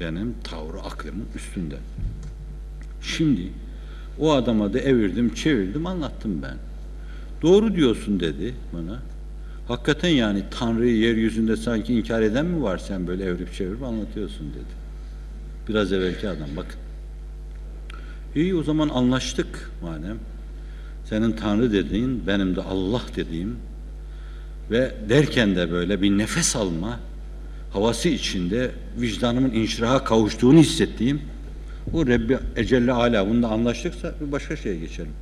Benim tavrı aklımın üstünde. Şimdi O adama da evirdim, çevirdim, anlattım ben. Doğru diyorsun dedi bana. Hakikaten yani Tanrı'yı yeryüzünde sanki inkar eden mi var sen böyle evirip çevirip anlatıyorsun dedi. Biraz evvelki adam bakın. İyi o zaman anlaştık madem. Senin Tanrı dediğin, benim de Allah dediğim ve derken de böyle bir nefes alma havası içinde vicdanımın inşiraha kavuştuğunu hissettiğim o Rebbi Ecelle Ala bunda anlaştıksa bir başka şeye geçelim.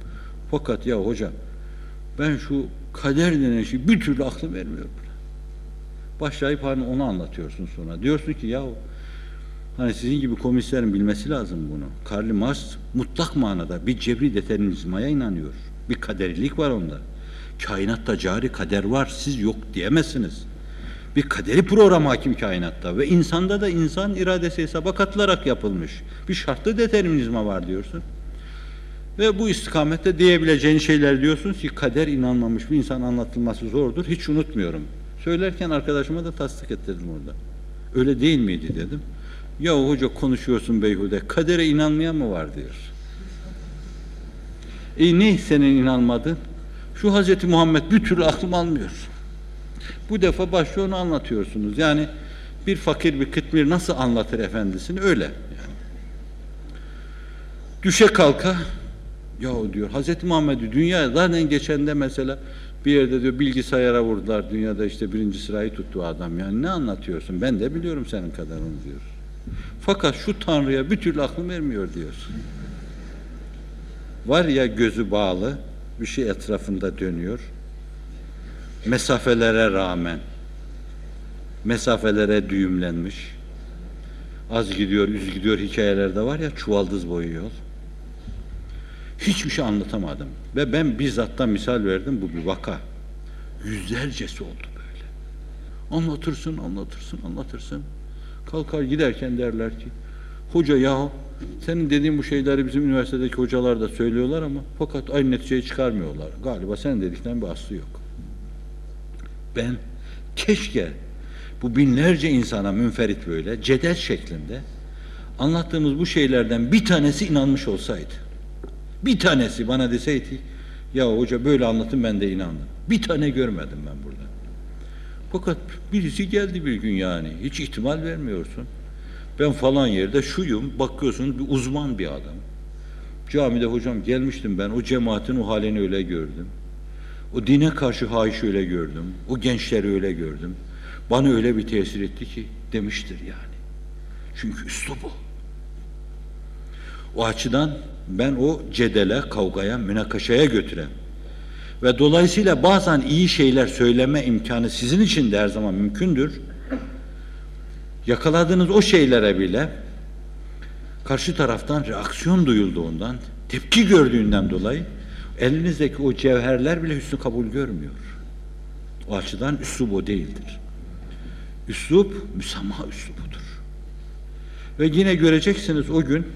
Fakat ya hocam ben şu kader denen şey bir türlü aklım vermiyor buna. Başlayıp hani onu anlatıyorsun sonra. Diyorsun ki ya hani sizin gibi komiserin bilmesi lazım bunu. Karl Marx mutlak manada bir cebri determinizmaya inanıyor. Bir kaderilik var onda. Kainatta cari kader var. Siz yok diyemezsiniz. Bir kaderi program hakim kainatta ve insanda da insan iradesi hesaba katılarak yapılmış. Bir şartlı determinizma var diyorsun. Ve bu istikamette diyebileceğin şeyler diyorsunuz ki kader inanmamış bir insan anlatılması zordur. Hiç unutmuyorum. Söylerken arkadaşıma da tasdik ettirdim orada. Öyle değil miydi dedim. Ya hoca konuşuyorsun beyhude. Kadere inanmayan mı var diyor. E ne senin inanmadın? Şu Hazreti Muhammed bir türlü aklım almıyor. Bu defa başta onu anlatıyorsunuz. Yani bir fakir bir kıtmir nasıl anlatır efendisini öyle. Yani. Düşe kalka ya diyor Hazreti Muhammed'i dünya zaten geçende mesela bir yerde diyor bilgisayara vurdular dünyada işte birinci sırayı tuttu adam yani ne anlatıyorsun ben de biliyorum senin kadarını diyor. Fakat şu Tanrı'ya bir türlü aklım vermiyor diyor. Var ya gözü bağlı bir şey etrafında dönüyor. Mesafelere rağmen mesafelere düğümlenmiş. Az gidiyor, üz gidiyor hikayelerde var ya çuvaldız boyu yol. Hiçbir şey anlatamadım. Ve ben bizzattan misal verdim bu bir vaka. Yüzlercesi oldu böyle. Anlatırsın, anlatırsın, anlatırsın. Kalkar giderken derler ki hoca ya senin dediğin bu şeyleri bizim üniversitedeki hocalar da söylüyorlar ama fakat aynı neticeyi çıkarmıyorlar. Galiba sen dedikten bir aslı yok. Ben keşke bu binlerce insana münferit böyle cedel şeklinde anlattığımız bu şeylerden bir tanesi inanmış olsaydı. Bir tanesi bana deseydi ya hoca böyle anlatın ben de inandım. Bir tane görmedim ben burada. Fakat birisi geldi bir gün yani. Hiç ihtimal vermiyorsun. Ben falan yerde şuyum. Bakıyorsun bir uzman bir adam. Camide hocam gelmiştim ben. O cemaatin o halini öyle gördüm. O dine karşı hayiş öyle gördüm. O gençleri öyle gördüm. Bana öyle bir tesir etti ki demiştir yani. Çünkü üslubu. O açıdan ben o cedele, kavgaya, münakaşaya götüren ve dolayısıyla bazen iyi şeyler söyleme imkanı sizin için de her zaman mümkündür. Yakaladığınız o şeylere bile karşı taraftan reaksiyon duyulduğundan, tepki gördüğünden dolayı elinizdeki o cevherler bile hüsnü kabul görmüyor. O açıdan üslup o değildir. Üslup müsamaha üslubudur. Ve yine göreceksiniz o gün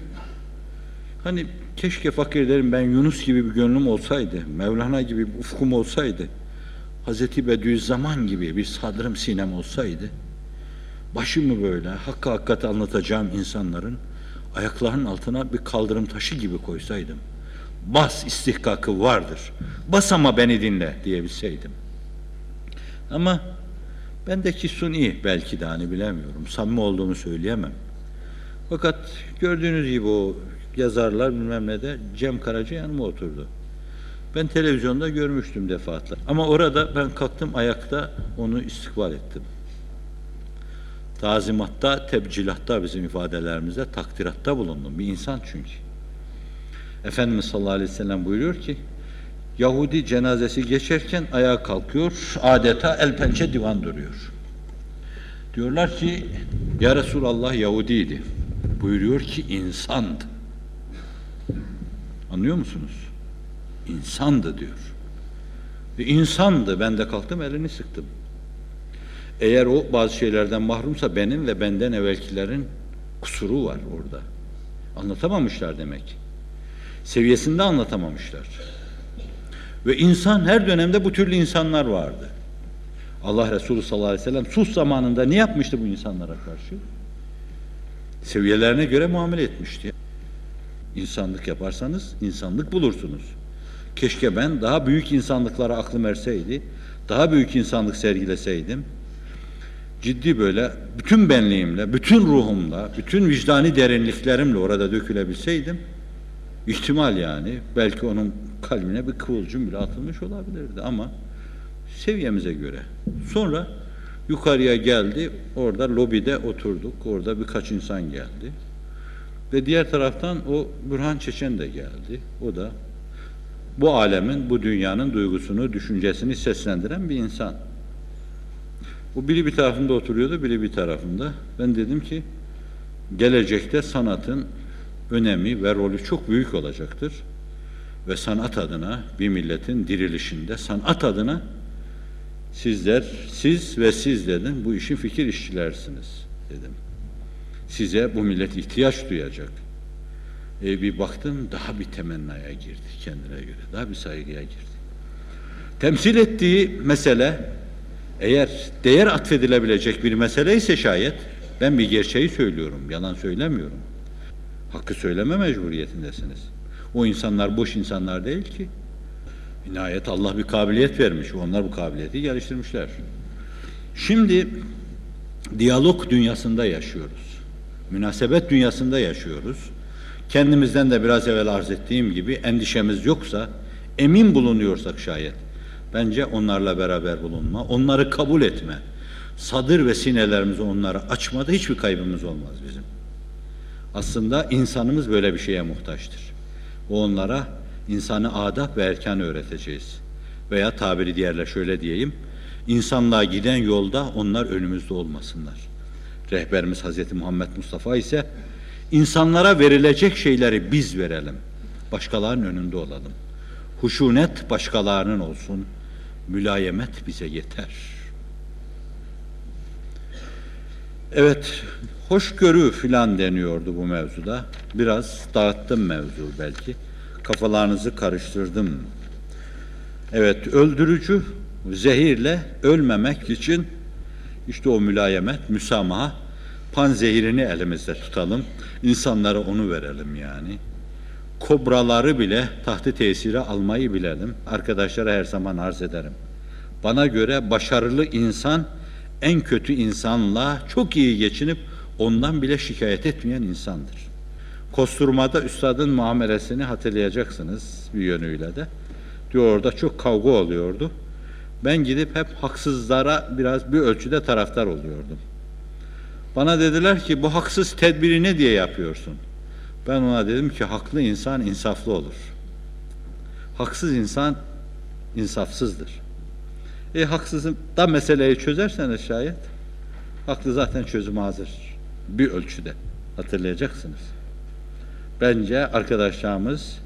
hani keşke fakir derim ben Yunus gibi bir gönlüm olsaydı, Mevlana gibi bir ufkum olsaydı, Hazreti Bediüzzaman gibi bir sadrım sinem olsaydı, başımı böyle hakkı hakikati anlatacağım insanların ayaklarının altına bir kaldırım taşı gibi koysaydım, bas istihkakı vardır, bas ama beni dinle diyebilseydim. Ama bendeki suni belki de hani bilemiyorum, samimi olduğunu söyleyemem. Fakat gördüğünüz gibi o yazarlar bilmem ne de Cem Karaca yanıma oturdu. Ben televizyonda görmüştüm defaatler. Ama orada ben kalktım ayakta onu istikbal ettim. Tazimatta, tebcilatta bizim ifadelerimizde takdiratta bulundum. Bir insan çünkü. Efendimiz sallallahu aleyhi ve sellem buyuruyor ki Yahudi cenazesi geçerken ayağa kalkıyor, adeta el pençe divan duruyor. Diyorlar ki Ya Resulallah Yahudiydi. Buyuruyor ki insandı. Anlıyor musunuz? İnsandı diyor. Ve insandı. Ben de kalktım elini sıktım. Eğer o bazı şeylerden mahrumsa benim ve benden evvelkilerin kusuru var orada. Anlatamamışlar demek. Seviyesinde anlatamamışlar. Ve insan her dönemde bu türlü insanlar vardı. Allah Resulü sallallahu aleyhi ve sellem sus zamanında ne yapmıştı bu insanlara karşı? Seviyelerine göre muamele etmişti. İnsanlık yaparsanız insanlık bulursunuz. Keşke ben daha büyük insanlıklara aklım erseydi, daha büyük insanlık sergileseydim. Ciddi böyle bütün benliğimle, bütün ruhumla, bütün vicdani derinliklerimle orada dökülebilseydim, ihtimal yani belki onun kalbine bir kıvılcım bile atılmış olabilirdi ama seviyemize göre. Sonra yukarıya geldi, orada lobide oturduk, orada birkaç insan geldi. Ve diğer taraftan o Burhan Çeçen de geldi. O da bu alemin, bu dünyanın duygusunu, düşüncesini seslendiren bir insan. O biri bir tarafında oturuyordu, biri bir tarafında. Ben dedim ki gelecekte sanatın önemi ve rolü çok büyük olacaktır. Ve sanat adına bir milletin dirilişinde, sanat adına sizler, siz ve siz dedim bu işin fikir işçilersiniz dedim. Size bu millet ihtiyaç duyacak. E, bir baktım daha bir temennaya girdi kendine göre. Daha bir saygıya girdi. Temsil ettiği mesele eğer değer atfedilebilecek bir mesele ise şayet ben bir gerçeği söylüyorum, yalan söylemiyorum. Hakkı söyleme mecburiyetindesiniz. O insanlar boş insanlar değil ki. Nihayet Allah bir kabiliyet vermiş. Onlar bu kabiliyeti geliştirmişler. Şimdi diyalog dünyasında yaşıyoruz. Münasebet dünyasında yaşıyoruz. Kendimizden de biraz evvel arz ettiğim gibi endişemiz yoksa, emin bulunuyorsak şayet, bence onlarla beraber bulunma, onları kabul etme, sadır ve sinelerimizi onlara açmada hiçbir kaybımız olmaz bizim. Aslında insanımız böyle bir şeye muhtaçtır. Onlara insanı adab ve erken öğreteceğiz. Veya tabiri diğerle şöyle diyeyim, insanlığa giden yolda onlar önümüzde olmasınlar. Rehberimiz Hazreti Muhammed Mustafa ise insanlara verilecek şeyleri biz verelim. Başkalarının önünde olalım. Huşunet başkalarının olsun. Mülayemet bize yeter. Evet, hoşgörü filan deniyordu bu mevzuda. Biraz dağıttım mevzu belki. Kafalarınızı karıştırdım. Evet, öldürücü zehirle ölmemek için işte o mülayemet, müsamaha, pan zehirini elimizde tutalım. İnsanlara onu verelim yani. Kobraları bile tahtı tesire almayı bilelim. Arkadaşlara her zaman arz ederim. Bana göre başarılı insan en kötü insanla çok iyi geçinip ondan bile şikayet etmeyen insandır. Kosturmada üstadın muamelesini hatırlayacaksınız bir yönüyle de. Diyor orada çok kavga oluyordu. Ben gidip hep haksızlara biraz bir ölçüde taraftar oluyordum. Bana dediler ki bu haksız tedbiri ne diye yapıyorsun? Ben ona dedim ki haklı insan insaflı olur. Haksız insan insafsızdır. E haksızın da meseleyi çözerseniz şayet haklı zaten çözüm hazır. Bir ölçüde hatırlayacaksınız. Bence arkadaşlarımız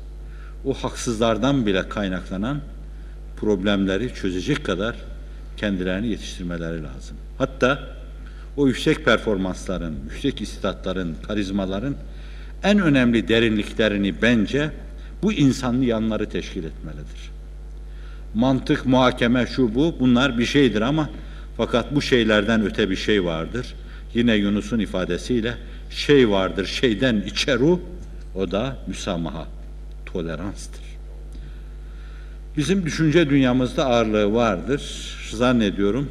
o haksızlardan bile kaynaklanan problemleri çözecek kadar kendilerini yetiştirmeleri lazım. Hatta o yüksek performansların, yüksek istatların, karizmaların en önemli derinliklerini bence bu insanlı yanları teşkil etmelidir. Mantık, muhakeme, şu bu bunlar bir şeydir ama fakat bu şeylerden öte bir şey vardır. Yine Yunus'un ifadesiyle şey vardır şeyden içeru o da müsamaha, toleranstır. Bizim düşünce dünyamızda ağırlığı vardır. Zannediyorum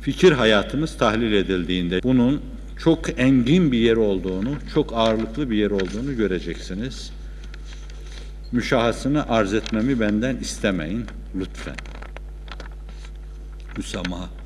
fikir hayatımız tahlil edildiğinde bunun çok engin bir yer olduğunu, çok ağırlıklı bir yer olduğunu göreceksiniz. Müşahasını arz etmemi benden istemeyin lütfen. Müsamaha.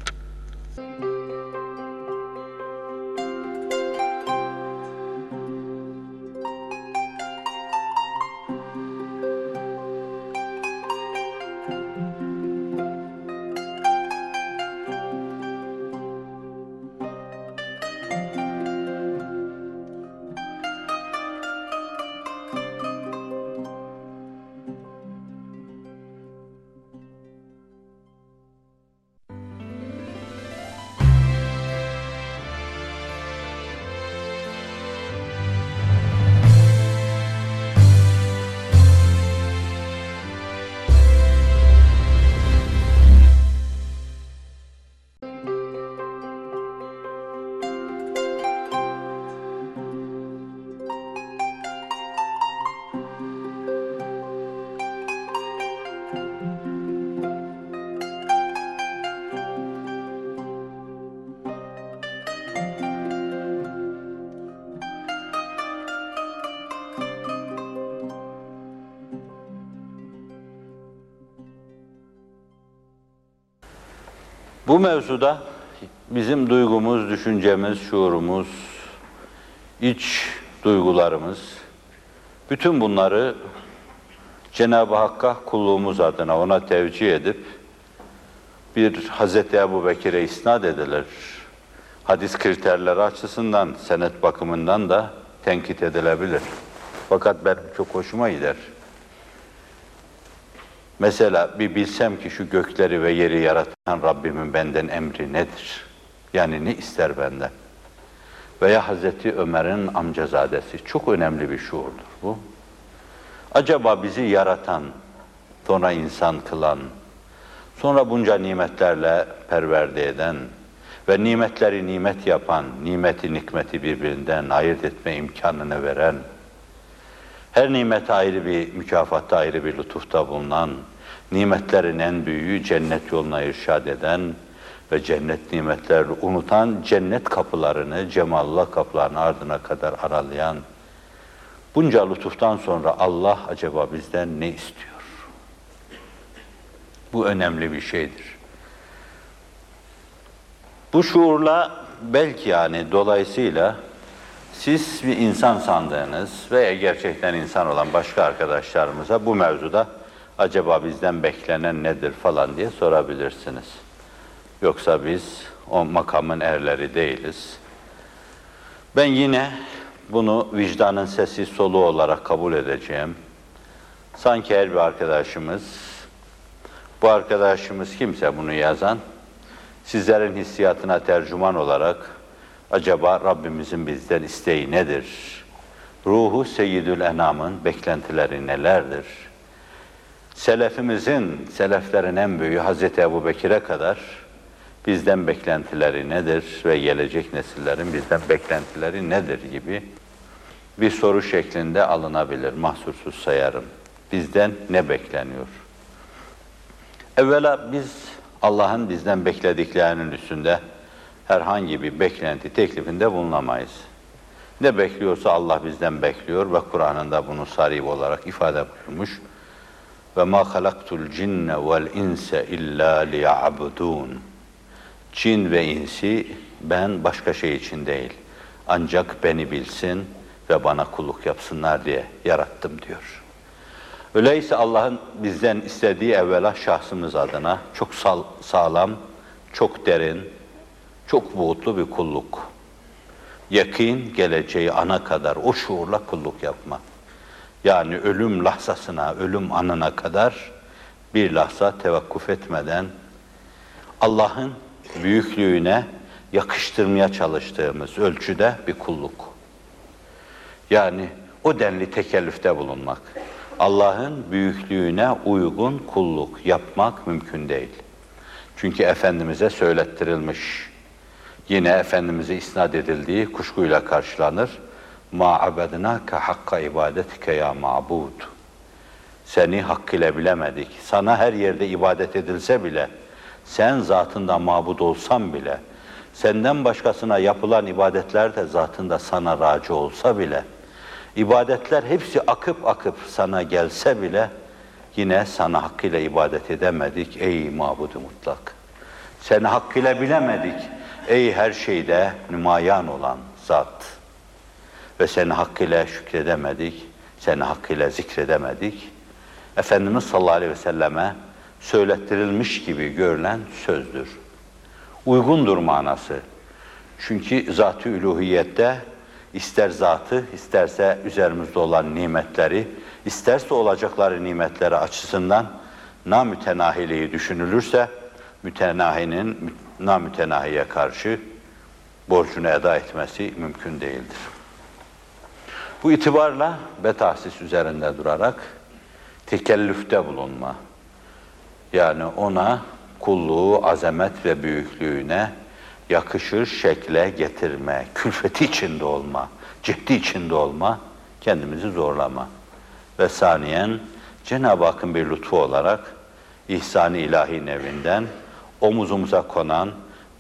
Bu mevzuda bizim duygumuz, düşüncemiz, şuurumuz, iç duygularımız, bütün bunları Cenab-ı Hakk'a kulluğumuz adına ona tevcih edip bir Hazreti Ebu Bekir'e isnat edilir. Hadis kriterleri açısından, senet bakımından da tenkit edilebilir. Fakat ben çok hoşuma gider. Mesela bir bilsem ki şu gökleri ve yeri yaratan Rabbimin benden emri nedir? Yani ne ister benden? Veya Hazreti Ömer'in amcazadesi çok önemli bir şuurdur bu. Acaba bizi yaratan, sonra insan kılan, sonra bunca nimetlerle perverde eden ve nimetleri nimet yapan, nimeti nikmeti birbirinden ayırt etme imkanını veren, her nimete ayrı bir mükafatta ayrı bir lütufta bulunan, nimetlerin en büyüğü cennet yoluna irşad eden ve cennet nimetlerini unutan cennet kapılarını, cemallah kapılarını ardına kadar aralayan, bunca lütuftan sonra Allah acaba bizden ne istiyor? Bu önemli bir şeydir. Bu şuurla belki yani dolayısıyla siz bir insan sandığınız veya gerçekten insan olan başka arkadaşlarımıza bu mevzuda acaba bizden beklenen nedir falan diye sorabilirsiniz. Yoksa biz o makamın erleri değiliz. Ben yine bunu vicdanın sesi soluğu olarak kabul edeceğim. Sanki her bir arkadaşımız, bu arkadaşımız kimse bunu yazan, sizlerin hissiyatına tercüman olarak acaba Rabbimizin bizden isteği nedir? Ruhu Seyyidül Enam'ın beklentileri nelerdir? Selefimizin, seleflerin en büyüğü Hazreti Ebu Bekir'e kadar bizden beklentileri nedir ve gelecek nesillerin bizden beklentileri nedir gibi bir soru şeklinde alınabilir, mahsursuz sayarım. Bizden ne bekleniyor? Evvela biz Allah'ın bizden beklediklerinin üstünde herhangi bir beklenti teklifinde bulunamayız. Ne bekliyorsa Allah bizden bekliyor ve Kur'an'ında bunu sarih olarak ifade buyurmuş. Ve ma halaktul cinne vel inse illa liya'budun. Cin ve insi ben başka şey için değil. Ancak beni bilsin ve bana kulluk yapsınlar diye yarattım diyor. Öyleyse Allah'ın bizden istediği evvela şahsımız adına çok sal, sağlam, çok derin, çok buğutlu bir kulluk. Yakin geleceği ana kadar o şuurla kulluk yapma. Yani ölüm lahzasına, ölüm anına kadar bir lahza tevakkuf etmeden Allah'ın büyüklüğüne yakıştırmaya çalıştığımız ölçüde bir kulluk. Yani o denli tekellüfte bulunmak. Allah'ın büyüklüğüne uygun kulluk yapmak mümkün değil. Çünkü Efendimiz'e söylettirilmiş. Yine Efendimiz'e isnat edildiği kuşkuyla karşılanır. Ma abednâke hakka ibadetike ya ma'bud. Seni hakkıyla bilemedik. Sana her yerde ibadet edilse bile, sen zatında mabud olsan bile, senden başkasına yapılan ibadetler de zatında sana racı olsa bile, ibadetler hepsi akıp akıp sana gelse bile, yine sana hakkıyla ibadet edemedik ey mabudu mutlak. Seni hakkıyla bilemedik ey her şeyde nümayan olan zat. Ve seni hakkıyla şükredemedik, seni hakkıyla zikredemedik. Efendimiz sallallahu aleyhi ve selleme söylettirilmiş gibi görülen sözdür. Uygundur manası. Çünkü zat-ı üluhiyette ister zatı, isterse üzerimizde olan nimetleri, isterse olacakları nimetleri açısından namütenahiliği düşünülürse, mütenahinin namütenahiye karşı borcunu eda etmesi mümkün değildir. Bu itibarla betahsis üzerinde durarak tekellüfte bulunma, yani ona kulluğu, azamet ve büyüklüğüne yakışır şekle getirme, külfeti içinde olma, ciddi içinde olma, kendimizi zorlama. Ve saniyen Cenab-ı Hakk'ın bir lütfu olarak ihsan-ı ilahi nevinden omuzumuza konan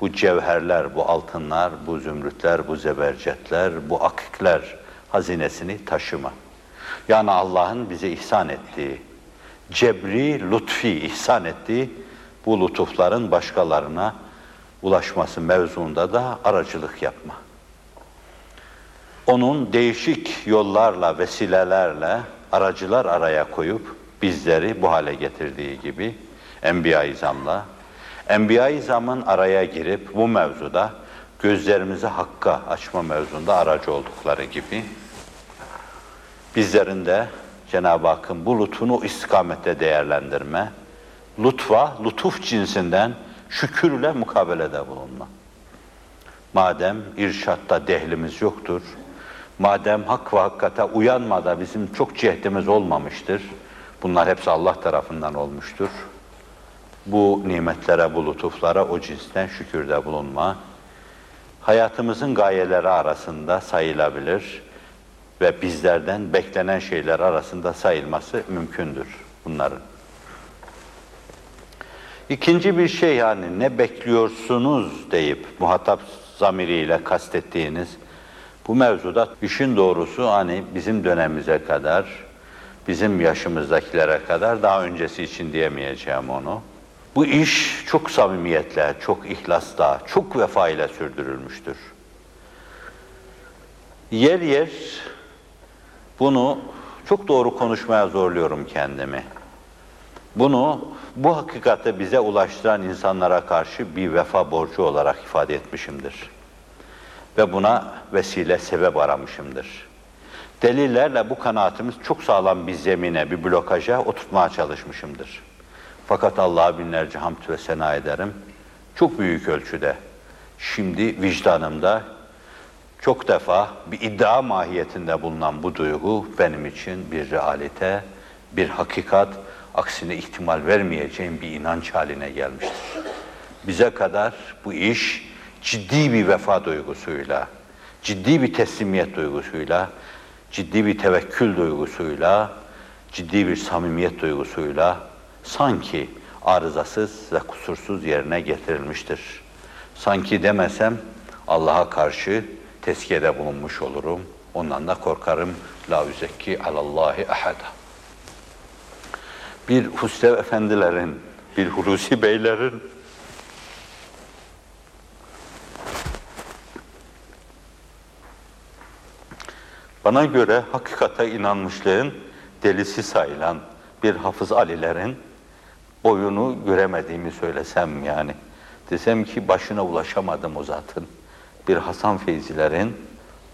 bu cevherler, bu altınlar, bu zümrütler, bu zebercetler, bu akikler hazinesini taşıma. Yani Allah'ın bize ihsan ettiği, cebri, lütfi ihsan ettiği bu lütufların başkalarına ulaşması mevzuunda da aracılık yapma. Onun değişik yollarla, vesilelerle aracılar araya koyup bizleri bu hale getirdiği gibi Enbiya-i İzam'la, Enbiya-i İzam'ın araya girip bu mevzuda gözlerimizi hakka açma mevzunda aracı oldukları gibi bizlerin de Cenab-ı Hakk'ın bu lütfunu o istikamette değerlendirme, lütfa, lütuf cinsinden şükürle mukabelede bulunma. Madem irşatta dehlimiz yoktur, madem hak ve hakikate uyanmada bizim çok cehdimiz olmamıştır, bunlar hepsi Allah tarafından olmuştur. Bu nimetlere, bu lütuflara o cinsten şükürde bulunma, hayatımızın gayeleri arasında sayılabilir ve bizlerden beklenen şeyler arasında sayılması mümkündür bunların. İkinci bir şey yani ne bekliyorsunuz deyip muhatap zamiriyle kastettiğiniz bu mevzuda işin doğrusu hani bizim dönemimize kadar, bizim yaşımızdakilere kadar daha öncesi için diyemeyeceğim onu. Bu iş çok samimiyetle, çok ihlasla, çok vefa ile sürdürülmüştür. Yer yer bunu çok doğru konuşmaya zorluyorum kendimi. Bunu bu hakikati bize ulaştıran insanlara karşı bir vefa borcu olarak ifade etmişimdir. Ve buna vesile sebep aramışımdır. Delillerle bu kanaatimiz çok sağlam bir zemine, bir blokaja oturtmaya çalışmışımdır. Fakat Allah'a binlerce hamd ve sena ederim. Çok büyük ölçüde. Şimdi vicdanımda çok defa bir iddia mahiyetinde bulunan bu duygu benim için bir realite, bir hakikat, aksine ihtimal vermeyeceğim bir inanç haline gelmiştir. Bize kadar bu iş ciddi bir vefa duygusuyla, ciddi bir teslimiyet duygusuyla, ciddi bir tevekkül duygusuyla, ciddi bir samimiyet duygusuyla sanki arızasız ve kusursuz yerine getirilmiştir. Sanki demesem Allah'a karşı tezkiyede bulunmuş olurum. Ondan da korkarım. La üzekki alallahi ahada. Bir Hüsrev efendilerin, bir Hulusi beylerin bana göre hakikate inanmışlığın delisi sayılan bir Hafız Alilerin boyunu göremediğimi söylesem yani. Desem ki başına ulaşamadım o zatın. Bir Hasan Feyzilerin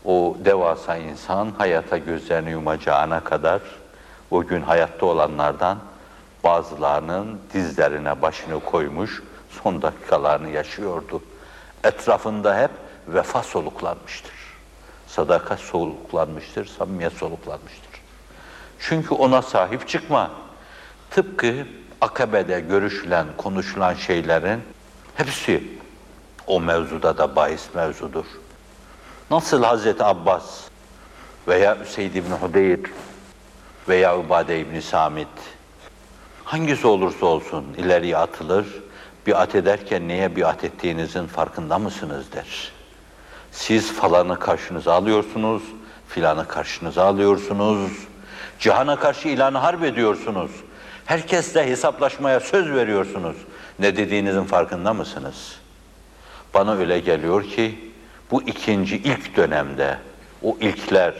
o devasa insan hayata gözlerini yumacağına kadar o gün hayatta olanlardan bazılarının dizlerine başını koymuş son dakikalarını yaşıyordu. Etrafında hep vefa soluklanmıştır. Sadakat soluklanmıştır, samimiyet soluklanmıştır. Çünkü ona sahip çıkma. Tıpkı akabede görüşülen, konuşulan şeylerin hepsi o mevzuda da bahis mevzudur. Nasıl Hazreti Abbas veya Üseyd İbni Hudeyr veya Ubade İbni Samit hangisi olursa olsun ileriye atılır, biat ederken neye biat ettiğinizin farkında mısınız der. Siz falanı karşınıza alıyorsunuz, filanı karşınıza alıyorsunuz, cihana karşı ilanı harp ediyorsunuz. Herkesle hesaplaşmaya söz veriyorsunuz. Ne dediğinizin farkında mısınız? Bana öyle geliyor ki bu ikinci ilk dönemde o ilkler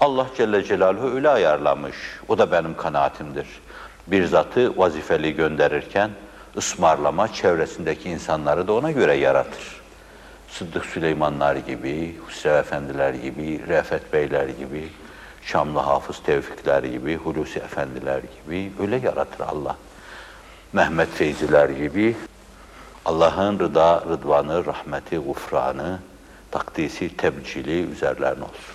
Allah Celle Celaluhu öyle ayarlamış. O da benim kanaatimdir. Bir zatı vazifeli gönderirken ısmarlama çevresindeki insanları da ona göre yaratır. Sıddık Süleymanlar gibi, Hüsrev Efendiler gibi, Refet Beyler gibi, Şamlı Hafız Tevfikler gibi, Hulusi Efendiler gibi öyle yaratır Allah. Mehmet Feyziler gibi Allah'ın rıda, rıdvanı, rahmeti, gufranı, takdisi, tebcili üzerlerine olsun.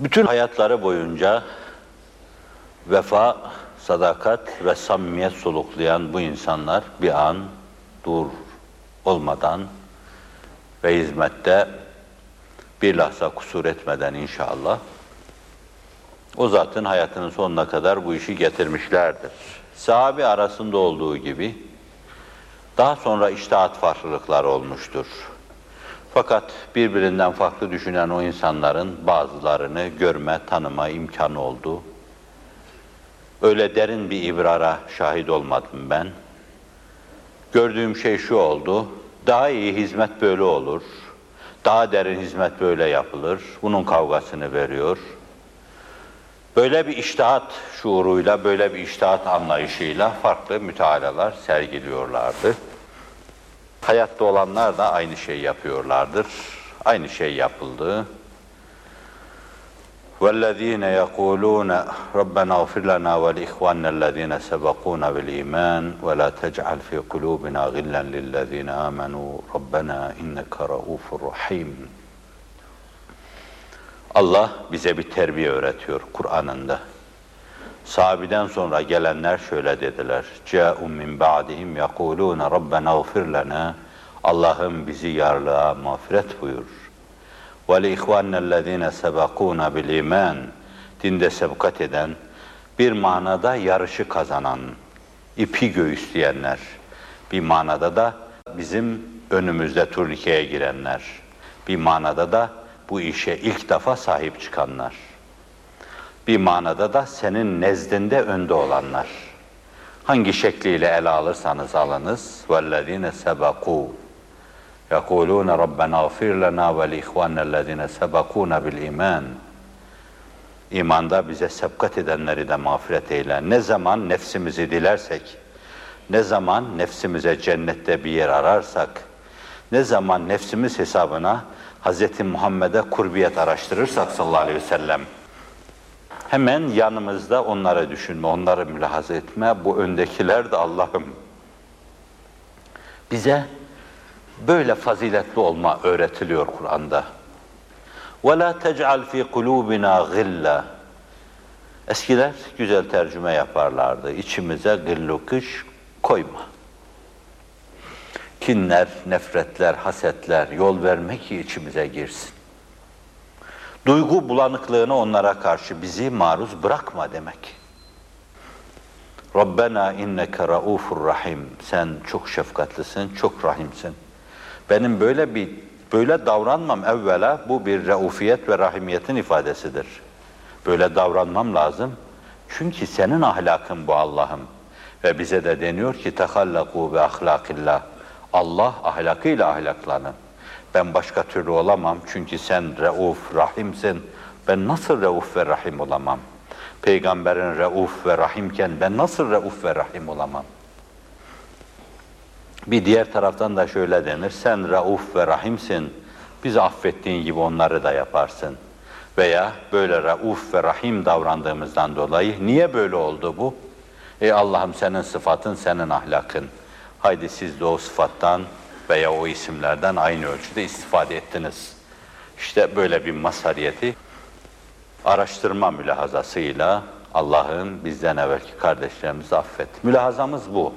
Bütün hayatları boyunca vefa, sadakat ve samimiyet soluklayan bu insanlar bir an dur olmadan ve hizmette bir lahza kusur etmeden inşallah o zatın hayatının sonuna kadar bu işi getirmişlerdir. Sahabe arasında olduğu gibi daha sonra iştahat farklılıkları olmuştur. Fakat birbirinden farklı düşünen o insanların bazılarını görme, tanıma imkanı oldu. Öyle derin bir ibrara şahit olmadım ben. Gördüğüm şey şu oldu. Daha iyi hizmet böyle olur. Daha derin hizmet böyle yapılır. Bunun kavgasını veriyor. Böyle bir iştihat şuuruyla, böyle bir iştihat anlayışıyla farklı mütealalar sergiliyorlardı. Hayatta olanlar da aynı şey yapıyorlardır. Aynı şey yapıldı. وَالَّذ۪ينَ يَقُولُونَ رَبَّنَا اغْفِرْ لَنَا وَلِإِخْوَانَّا الَّذ۪ينَ سَبَقُونَ بِالْإِيمَانِ وَلَا تَجْعَلْ فِي قُلُوبِنَا غِلًّا لِلَّذ۪ينَ آمَنُوا رَبَّنَا اِنَّكَ رَؤُوفٌ رَحِيمٌ Allah bize bir terbiye öğretiyor Kur'an'ında. Sahabeden sonra gelenler şöyle dediler. Câ'um min ba'dihim yekulûne rabbena gfir lena. Allah'ım bizi yarlığa mağfiret buyur. Ve li ihvannellezîne sebekûne bil iman. Dinde sebkat eden, bir manada yarışı kazanan, ipi göğüsleyenler. Bir manada da bizim önümüzde turnikeye girenler. Bir manada da bu işe ilk defa sahip çıkanlar. Bir manada da senin nezdinde önde olanlar. Hangi şekliyle ele alırsanız alınız. وَالَّذ۪ينَ سَبَقُوا يَقُولُونَ رَبَّنَا اغْفِرْ لَنَا وَلِإِخْوَانَ الَّذ۪ينَ سَبَقُونَ بِالْاِيمَانِ İmanda bize sebkat edenleri de mağfiret eyle. Ne zaman nefsimizi dilersek, ne zaman nefsimize cennette bir yer ararsak, ne zaman nefsimiz hesabına Hz. Muhammed'e kurbiyet araştırırsak sallallahu aleyhi ve sellem, hemen yanımızda onları düşünme, onları mülahaza etme. Bu öndekiler de Allah'ım bize böyle faziletli olma öğretiliyor Kur'an'da. وَلَا تَجْعَلْ ف۪ي قُلُوبِنَا غِلَّ Eskiler güzel tercüme yaparlardı. İçimize gıllu kış koyma. Kinler, nefretler, hasetler yol vermek ki içimize girsin. Duygu bulanıklığını onlara karşı bizi maruz bırakma demek. Rabbena inneke raufur rahim. Sen çok şefkatlisin, çok rahimsin. Benim böyle bir böyle davranmam evvela bu bir raufiyet ve rahimiyetin ifadesidir. Böyle davranmam lazım. Çünkü senin ahlakın bu Allah'ım. Ve bize de deniyor ki tehallaku ve ahlakillah. Allah ahlakıyla ahlaklanın. Ben başka türlü olamam çünkü sen reuf, rahimsin. Ben nasıl reuf ve rahim olamam? Peygamberin reuf ve rahimken ben nasıl reuf ve rahim olamam? Bir diğer taraftan da şöyle denir. Sen reuf ve rahimsin. Bizi affettiğin gibi onları da yaparsın. Veya böyle reuf ve rahim davrandığımızdan dolayı niye böyle oldu bu? Ey Allah'ım senin sıfatın, senin ahlakın. Haydi siz de o sıfattan veya o isimlerden aynı ölçüde istifade ettiniz. İşte böyle bir masariyeti araştırma mülahazasıyla Allah'ın bizden evvelki kardeşlerimizi affet. Mülahazamız bu.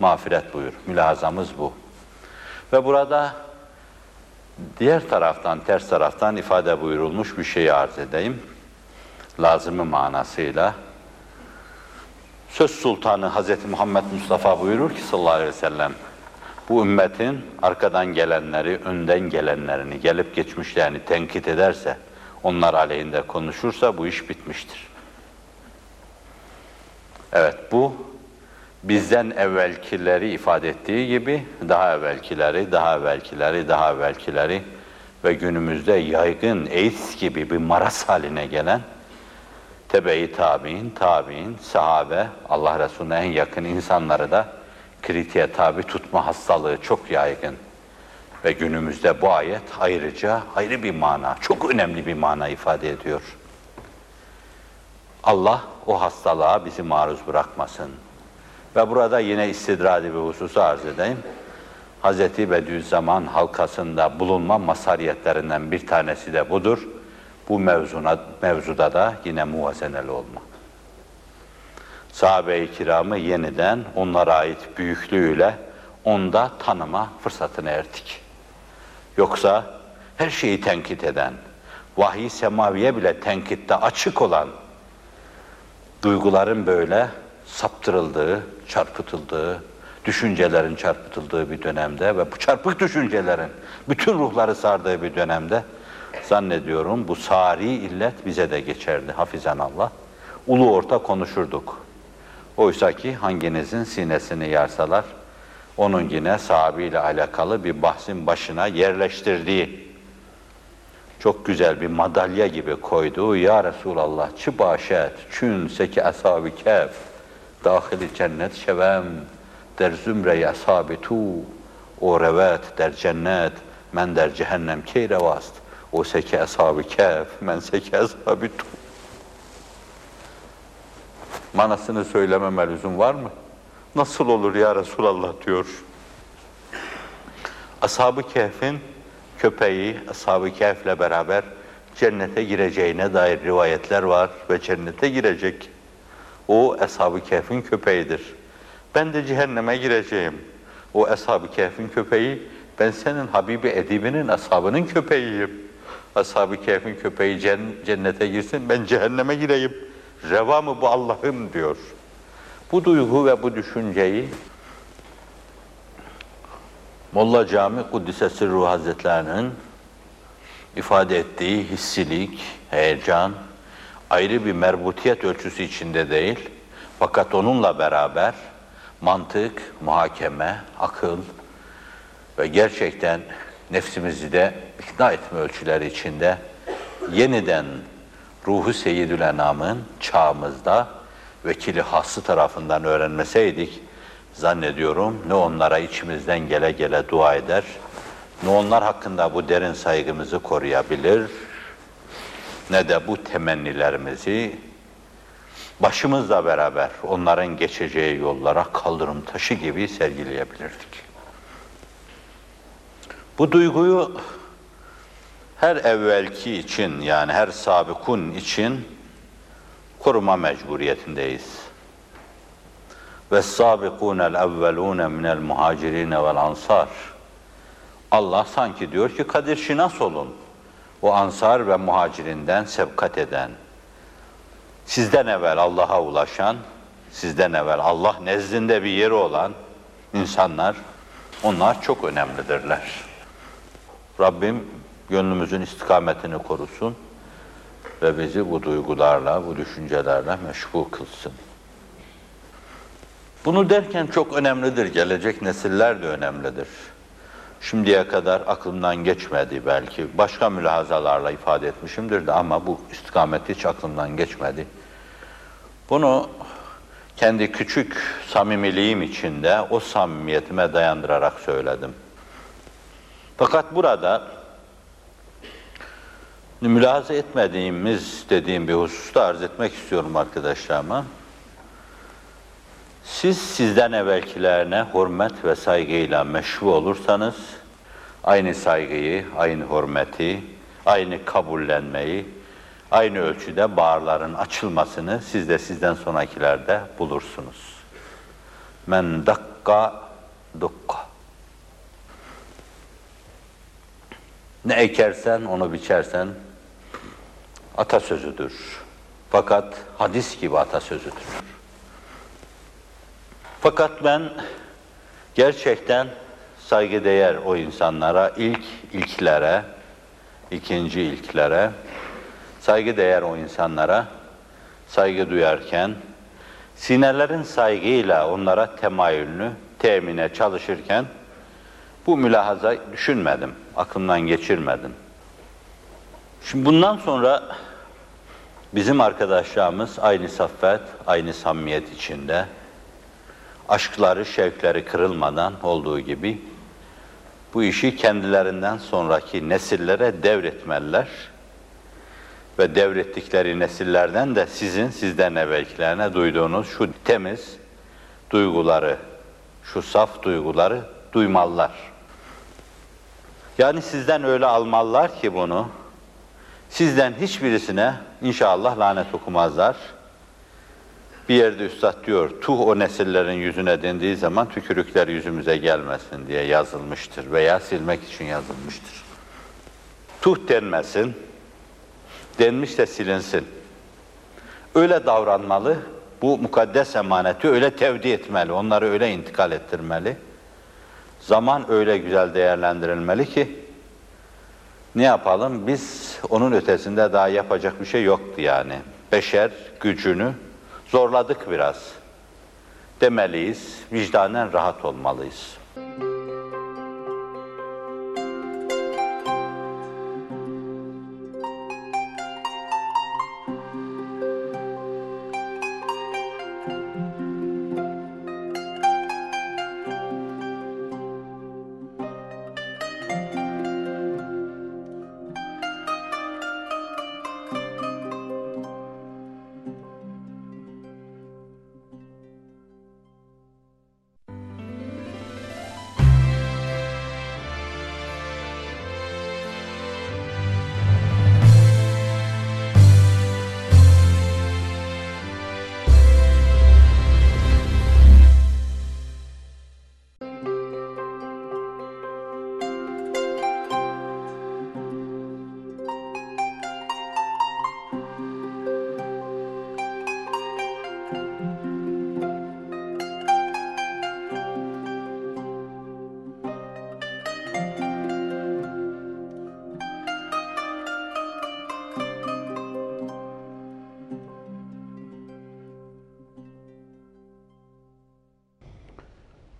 Mağfiret buyur. Mülahazamız bu. Ve burada diğer taraftan, ters taraftan ifade buyurulmuş bir şeyi arz edeyim. Lazımı manasıyla. Söz sultanı Hz. Muhammed Mustafa buyurur ki sallallahu aleyhi ve sellem, bu ümmetin arkadan gelenleri, önden gelenlerini, gelip geçmişlerini tenkit ederse, onlar aleyhinde konuşursa bu iş bitmiştir. Evet bu bizden evvelkileri ifade ettiği gibi daha evvelkileri, daha evvelkileri, daha evvelkileri ve günümüzde yaygın AIDS gibi bir maras haline gelen tebe-i tabi'in, tabi'in, sahabe, Allah Resulüne en yakın insanları da kritiğe tabi tutma hastalığı çok yaygın. Ve günümüzde bu ayet ayrıca ayrı bir mana, çok önemli bir mana ifade ediyor. Allah o hastalığa bizi maruz bırakmasın. Ve burada yine istidradi bir hususu arz edeyim. Hz. Bediüzzaman halkasında bulunma masariyetlerinden bir tanesi de budur. Bu mevzuna, mevzuda da yine muvazeneli olma. Sahabe-i kiramı yeniden onlara ait büyüklüğüyle onda tanıma fırsatını erdik. Yoksa her şeyi tenkit eden, vahiy semaviye bile tenkitte açık olan duyguların böyle saptırıldığı, çarpıtıldığı, düşüncelerin çarpıtıldığı bir dönemde ve bu çarpık düşüncelerin bütün ruhları sardığı bir dönemde zannediyorum bu sari illet bize de geçerli hafizan Allah. Ulu orta konuşurduk. Oysa ki hanginizin sinesini yarsalar, onun yine sahabiyle alakalı bir bahsin başına yerleştirdiği, çok güzel bir madalya gibi koyduğu Ya Resulallah çi başet çün seki ashab-ı kef dahili cennet şevem der zümre ashab tu o revet der cennet men der cehennem ki revast o seki ashab-ı kef men seki ashab tu manasını söylememe lüzum var mı? Nasıl olur ya Resulallah diyor. Ashab-ı Kehf'in köpeği Ashab-ı Kehf'le beraber cennete gireceğine dair rivayetler var ve cennete girecek. O Ashab-ı Kehf'in köpeğidir. Ben de cehenneme gireceğim. O Ashab-ı Kehf'in köpeği, ben senin Habibi Edibinin ashabının köpeğiyim. Ashab-ı Kehf'in köpeği cennete girsin, ben cehenneme gireyim. Reva mı bu Allah'ım diyor. Bu duygu ve bu düşünceyi Molla Cami Kuddise Sırru Hazretlerinin ifade ettiği hissilik, heyecan, ayrı bir merbutiyet ölçüsü içinde değil, fakat onunla beraber mantık, muhakeme, akıl ve gerçekten nefsimizi de ikna etme ölçüleri içinde yeniden ruhu Seyyidül Enam'ın çağımızda vekili hası tarafından öğrenmeseydik, zannediyorum ne onlara içimizden gele gele dua eder, ne onlar hakkında bu derin saygımızı koruyabilir, ne de bu temennilerimizi başımızla beraber onların geçeceği yollara kaldırım taşı gibi sergileyebilirdik. Bu duyguyu her evvelki için yani her sabıkun için koruma mecburiyetindeyiz. Ve sabikunel evvelune minel muhacirin vel ansar. Allah sanki diyor ki kadir şinas olun. O ansar ve muhacirinden sevkat eden, sizden evvel Allah'a ulaşan, sizden evvel Allah nezdinde bir yeri olan insanlar, onlar çok önemlidirler. Rabbim gönlümüzün istikametini korusun ve bizi bu duygularla, bu düşüncelerle meşgul kılsın. Bunu derken çok önemlidir, gelecek nesiller de önemlidir. Şimdiye kadar aklımdan geçmedi belki, başka mülahazalarla ifade etmişimdir de ama bu istikamet hiç aklımdan geçmedi. Bunu kendi küçük samimiliğim içinde o samimiyetime dayandırarak söyledim. Fakat burada mülahaza etmediğimiz dediğim bir hususta arz etmek istiyorum arkadaşlarıma. Siz sizden evvelkilerine hürmet ve saygıyla meşru olursanız, aynı saygıyı, aynı hürmeti, aynı kabullenmeyi, aynı ölçüde bağırların açılmasını siz de sizden sonrakilerde bulursunuz. Men dakka dukka. Ne ekersen onu biçersen atasözüdür. Fakat hadis gibi atasözüdür. Fakat ben gerçekten saygıdeğer o insanlara, ilk ilklere, ikinci ilklere, saygıdeğer o insanlara saygı duyarken, sinelerin saygıyla onlara temayülünü temine çalışırken bu mülahaza düşünmedim, aklımdan geçirmedim. Şimdi bundan sonra bizim arkadaşlarımız aynı saffet, aynı samimiyet içinde, aşkları, şevkleri kırılmadan olduğu gibi bu işi kendilerinden sonraki nesillere devretmeliler. Ve devrettikleri nesillerden de sizin, sizden evvelkilerine duyduğunuz şu temiz duyguları, şu saf duyguları duymalılar. Yani sizden öyle almalılar ki bunu, sizden hiçbirisine inşallah lanet okumazlar. Bir yerde üstad diyor, tuh o nesillerin yüzüne dendiği zaman tükürükler yüzümüze gelmesin diye yazılmıştır veya silmek için yazılmıştır. Tuh denmesin, denmiş de silinsin. Öyle davranmalı, bu mukaddes emaneti öyle tevdi etmeli, onları öyle intikal ettirmeli. Zaman öyle güzel değerlendirilmeli ki, ne yapalım? Biz onun ötesinde daha yapacak bir şey yoktu yani. Beşer gücünü zorladık biraz. demeliyiz, vicdanen rahat olmalıyız.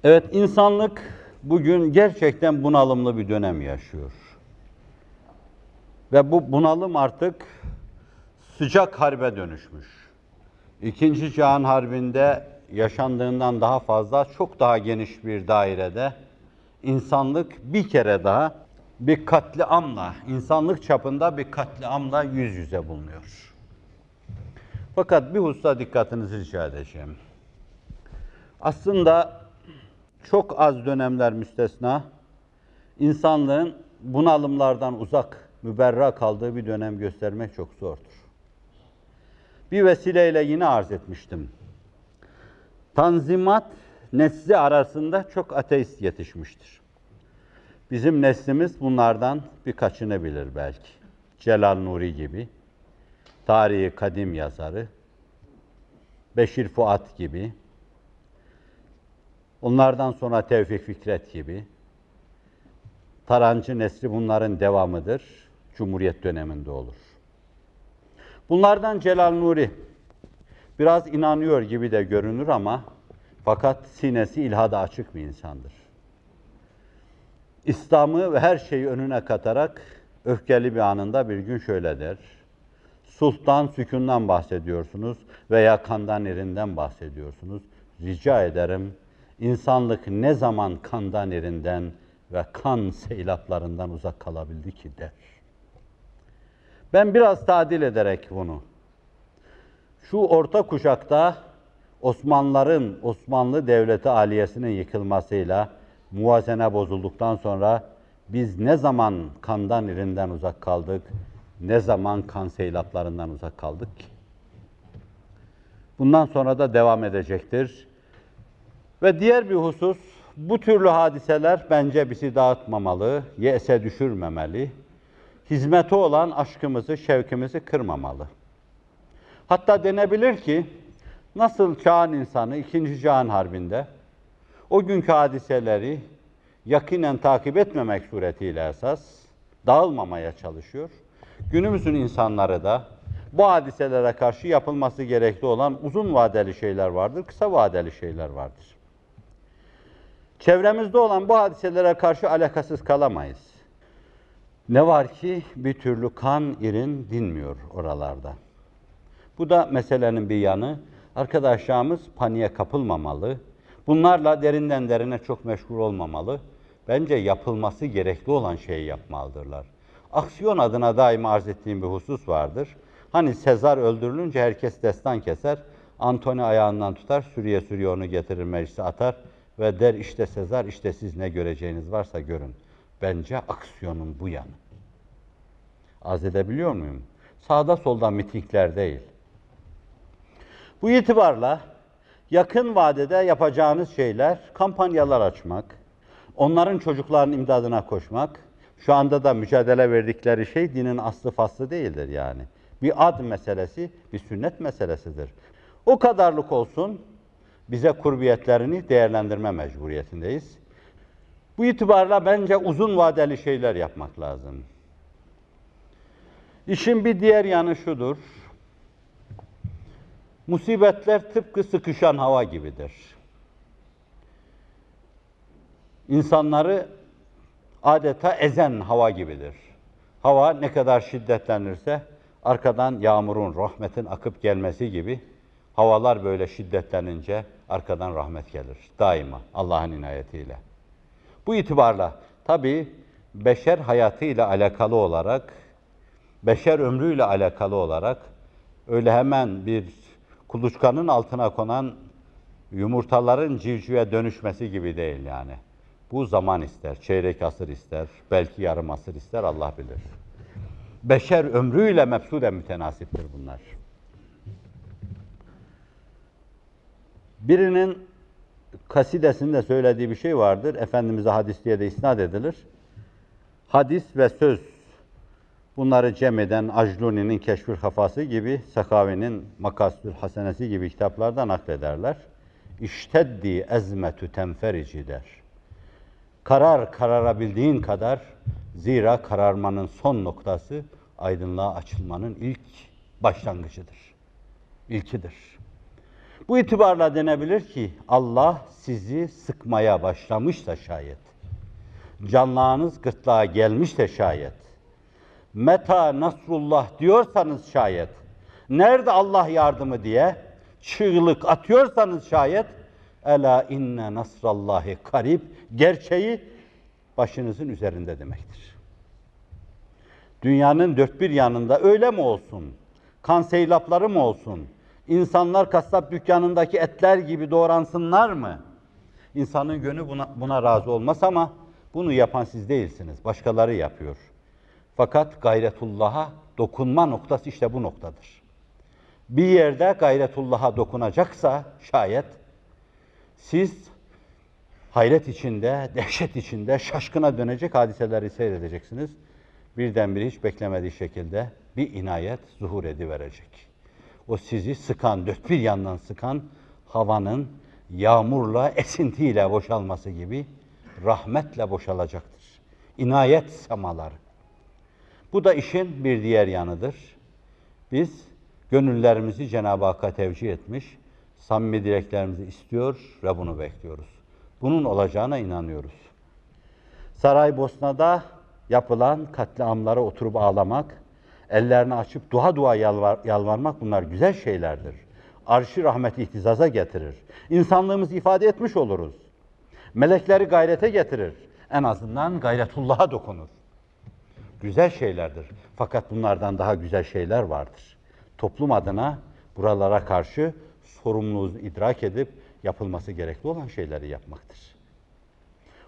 Evet, insanlık bugün gerçekten bunalımlı bir dönem yaşıyor. Ve bu bunalım artık sıcak harbe dönüşmüş. İkinci Cihan Harbi'nde yaşandığından daha fazla, çok daha geniş bir dairede insanlık bir kere daha bir katliamla, insanlık çapında bir katliamla yüz yüze bulunuyor. Fakat bir hususa dikkatinizi rica edeceğim. Aslında çok az dönemler müstesna, insanlığın bunalımlardan uzak, müberra kaldığı bir dönem göstermek çok zordur. Bir vesileyle yine arz etmiştim. Tanzimat nesli arasında çok ateist yetişmiştir. Bizim neslimiz bunlardan birkaçını bilir belki. Celal Nuri gibi, tarihi kadim yazarı, Beşir Fuat gibi, Onlardan sonra Tevfik Fikret gibi. Tarancı nesli bunların devamıdır. Cumhuriyet döneminde olur. Bunlardan Celal Nuri biraz inanıyor gibi de görünür ama fakat sinesi ilhada açık bir insandır. İslam'ı ve her şeyi önüne katarak öfkeli bir anında bir gün şöyle der. Sultan sükundan bahsediyorsunuz veya kandan erinden bahsediyorsunuz. Rica ederim İnsanlık ne zaman kandan erinden ve kan seylaplarından uzak kalabildi ki der. Ben biraz tadil ederek bunu, şu orta kuşakta Osmanlıların, Osmanlı Devleti aliyesinin yıkılmasıyla muvazene bozulduktan sonra biz ne zaman kandan irinden uzak kaldık, ne zaman kan seylaplarından uzak kaldık ki? Bundan sonra da devam edecektir. Ve diğer bir husus, bu türlü hadiseler bence bizi dağıtmamalı, yese düşürmemeli, hizmete olan aşkımızı, şevkimizi kırmamalı. Hatta denebilir ki, nasıl çağın insanı ikinci Cihan Harbi'nde o günkü hadiseleri yakinen takip etmemek suretiyle esas dağılmamaya çalışıyor. Günümüzün insanları da bu hadiselere karşı yapılması gerekli olan uzun vadeli şeyler vardır, kısa vadeli şeyler vardır. Çevremizde olan bu hadiselere karşı alakasız kalamayız. Ne var ki bir türlü kan irin dinmiyor oralarda. Bu da meselenin bir yanı. Arkadaşlarımız paniğe kapılmamalı. Bunlarla derinden derine çok meşgul olmamalı. Bence yapılması gerekli olan şeyi yapmalıdırlar. Aksiyon adına daima arz ettiğim bir husus vardır. Hani Sezar öldürülünce herkes destan keser. Antony ayağından tutar, sürüye sürüye onu getirir meclise atar ve der işte Sezar işte siz ne göreceğiniz varsa görün. Bence aksiyonun bu yanı. Az edebiliyor muyum? Sağda solda mitingler değil. Bu itibarla yakın vadede yapacağınız şeyler kampanyalar açmak, onların çocukların imdadına koşmak, şu anda da mücadele verdikleri şey dinin aslı faslı değildir yani. Bir ad meselesi, bir sünnet meselesidir. O kadarlık olsun, bize kurbiyetlerini değerlendirme mecburiyetindeyiz. Bu itibarla bence uzun vadeli şeyler yapmak lazım. İşin bir diğer yanı şudur. Musibetler tıpkı sıkışan hava gibidir. insanları adeta ezen hava gibidir. Hava ne kadar şiddetlenirse arkadan yağmurun, rahmetin akıp gelmesi gibi havalar böyle şiddetlenince arkadan rahmet gelir. Daima Allah'ın inayetiyle. Bu itibarla tabi beşer hayatıyla alakalı olarak, beşer ömrüyle alakalı olarak öyle hemen bir kuluçkanın altına konan yumurtaların civcive dönüşmesi gibi değil yani. Bu zaman ister, çeyrek asır ister, belki yarım asır ister Allah bilir. Beşer ömrüyle mefsude mütenasiptir bunlar. Birinin kasidesinde söylediği bir şey vardır. Efendimiz'e hadis diye de isnat edilir. Hadis ve söz bunları cem eden Acluni'nin Keşfül Hafası gibi, Sakavi'nin Makasül Hasenesi gibi kitaplardan naklederler. İşteddi ezmetü tenferici der. Karar kararabildiğin kadar zira kararmanın son noktası aydınlığa açılmanın ilk başlangıcıdır. İlkidir. Bu itibarla denebilir ki Allah sizi sıkmaya başlamışsa şayet, canlağınız gırtlağa gelmişse şayet, meta nasrullah diyorsanız şayet, nerede Allah yardımı diye çığlık atıyorsanız şayet, ela inne nasrallahi karib, gerçeği başınızın üzerinde demektir. Dünyanın dört bir yanında öyle mi olsun? Kan seylapları mı olsun? İnsanlar kasap dükkanındaki etler gibi doğransınlar mı? İnsanın gönlü buna, buna razı olmaz ama bunu yapan siz değilsiniz. Başkaları yapıyor. Fakat gayretullah'a dokunma noktası işte bu noktadır. Bir yerde gayretullah'a dokunacaksa şayet siz hayret içinde, dehşet içinde şaşkına dönecek hadiseleri seyredeceksiniz. Birdenbire hiç beklemediği şekilde bir inayet zuhur ediverecek. O sizi sıkan, dört bir yandan sıkan havanın yağmurla, esintiyle boşalması gibi rahmetle boşalacaktır. İnayet semaları. Bu da işin bir diğer yanıdır. Biz gönüllerimizi Cenab-ı Hakk'a tevcih etmiş, samimi dileklerimizi istiyor ve bunu bekliyoruz. Bunun olacağına inanıyoruz. Saraybosna'da yapılan katliamlara oturup ağlamak, ellerini açıp dua dua yalvar, yalvarmak bunlar güzel şeylerdir. Arşi rahmeti ihtizaza getirir. İnsanlığımızı ifade etmiş oluruz. Melekleri gayrete getirir. En azından gayretullah'a dokunur. Güzel şeylerdir. Fakat bunlardan daha güzel şeyler vardır. Toplum adına buralara karşı sorumluluğu idrak edip yapılması gerekli olan şeyleri yapmaktır.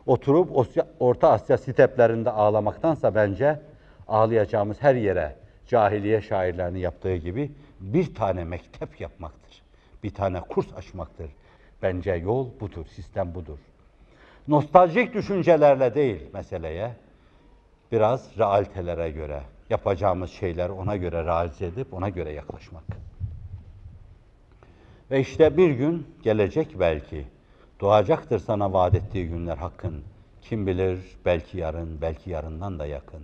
Oturup Orta Asya steplerinde ağlamaktansa bence ağlayacağımız her yere cahiliye şairlerinin yaptığı gibi bir tane mektep yapmaktır. Bir tane kurs açmaktır. Bence yol budur, sistem budur. Nostaljik düşüncelerle değil meseleye, biraz realitelere göre, yapacağımız şeyler ona göre realize edip ona göre yaklaşmak. Ve işte bir gün gelecek belki, doğacaktır sana vaat ettiği günler hakkın. Kim bilir belki yarın, belki yarından da yakın.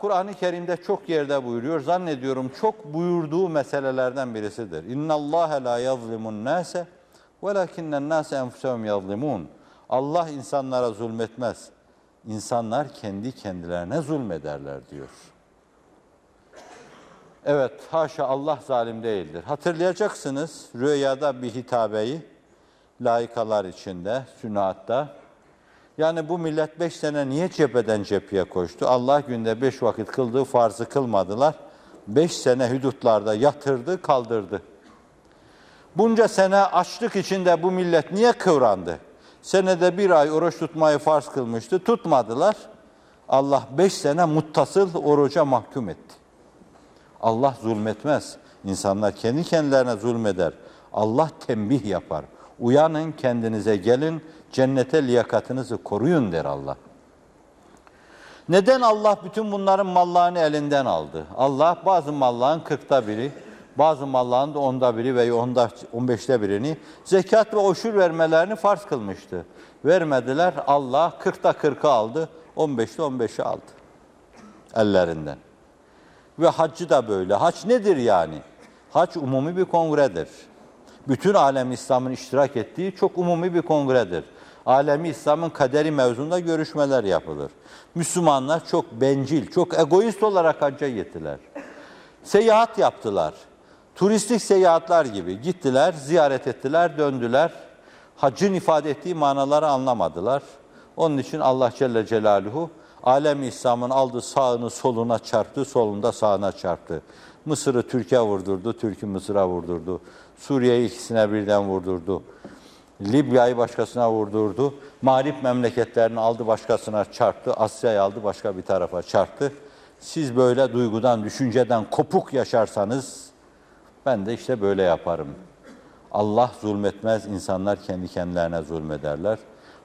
Kur'an-ı Kerim'de çok yerde buyuruyor. Zannediyorum çok buyurduğu meselelerden birisidir. İnna Allah la yazlimun nase velakinnen nase enfusahum yazlimun. Allah insanlara zulmetmez. insanlar kendi kendilerine zulmederler diyor. Evet, haşa Allah zalim değildir. Hatırlayacaksınız rüyada bir hitabeyi layıkalar içinde, sünatta. Yani bu millet beş sene niye cepheden cepheye koştu? Allah günde beş vakit kıldığı farzı kılmadılar. Beş sene hudutlarda yatırdı, kaldırdı. Bunca sene açlık içinde bu millet niye kıvrandı? Senede bir ay oruç tutmayı farz kılmıştı, tutmadılar. Allah beş sene muttasıl oruca mahkum etti. Allah zulmetmez. İnsanlar kendi kendilerine zulmeder. Allah tembih yapar. Uyanın kendinize gelin, cennete liyakatınızı koruyun der Allah. Neden Allah bütün bunların mallarını elinden aldı? Allah bazı malların kırkta biri, bazı malların da onda biri veya onda, on beşte birini zekat ve oşur vermelerini farz kılmıştı. Vermediler, Allah kırkta kırkı aldı, on beşte on beşi aldı ellerinden. Ve haccı da böyle. Hac nedir yani? Hac umumi bir kongredir. Bütün alem İslam'ın iştirak ettiği çok umumi bir kongredir. Alemi İslam'ın kaderi mevzunda görüşmeler yapılır. Müslümanlar çok bencil, çok egoist olarak hacca gittiler. Seyahat yaptılar. Turistik seyahatler gibi gittiler, ziyaret ettiler, döndüler. Haccın ifade ettiği manaları anlamadılar. Onun için Allah Celle Celaluhu alem İslam'ın aldı sağını soluna çarptı, solunda sağına çarptı. Mısır'ı Türkiye vurdurdu, Türk'ü Mısır'a vurdurdu. Suriye'yi ikisine birden vurdurdu. Libya'yı başkasına vurdurdu. Mağrip memleketlerini aldı başkasına çarptı. Asya'yı aldı başka bir tarafa çarptı. Siz böyle duygudan, düşünceden kopuk yaşarsanız ben de işte böyle yaparım. Allah zulmetmez, insanlar kendi kendilerine zulmederler.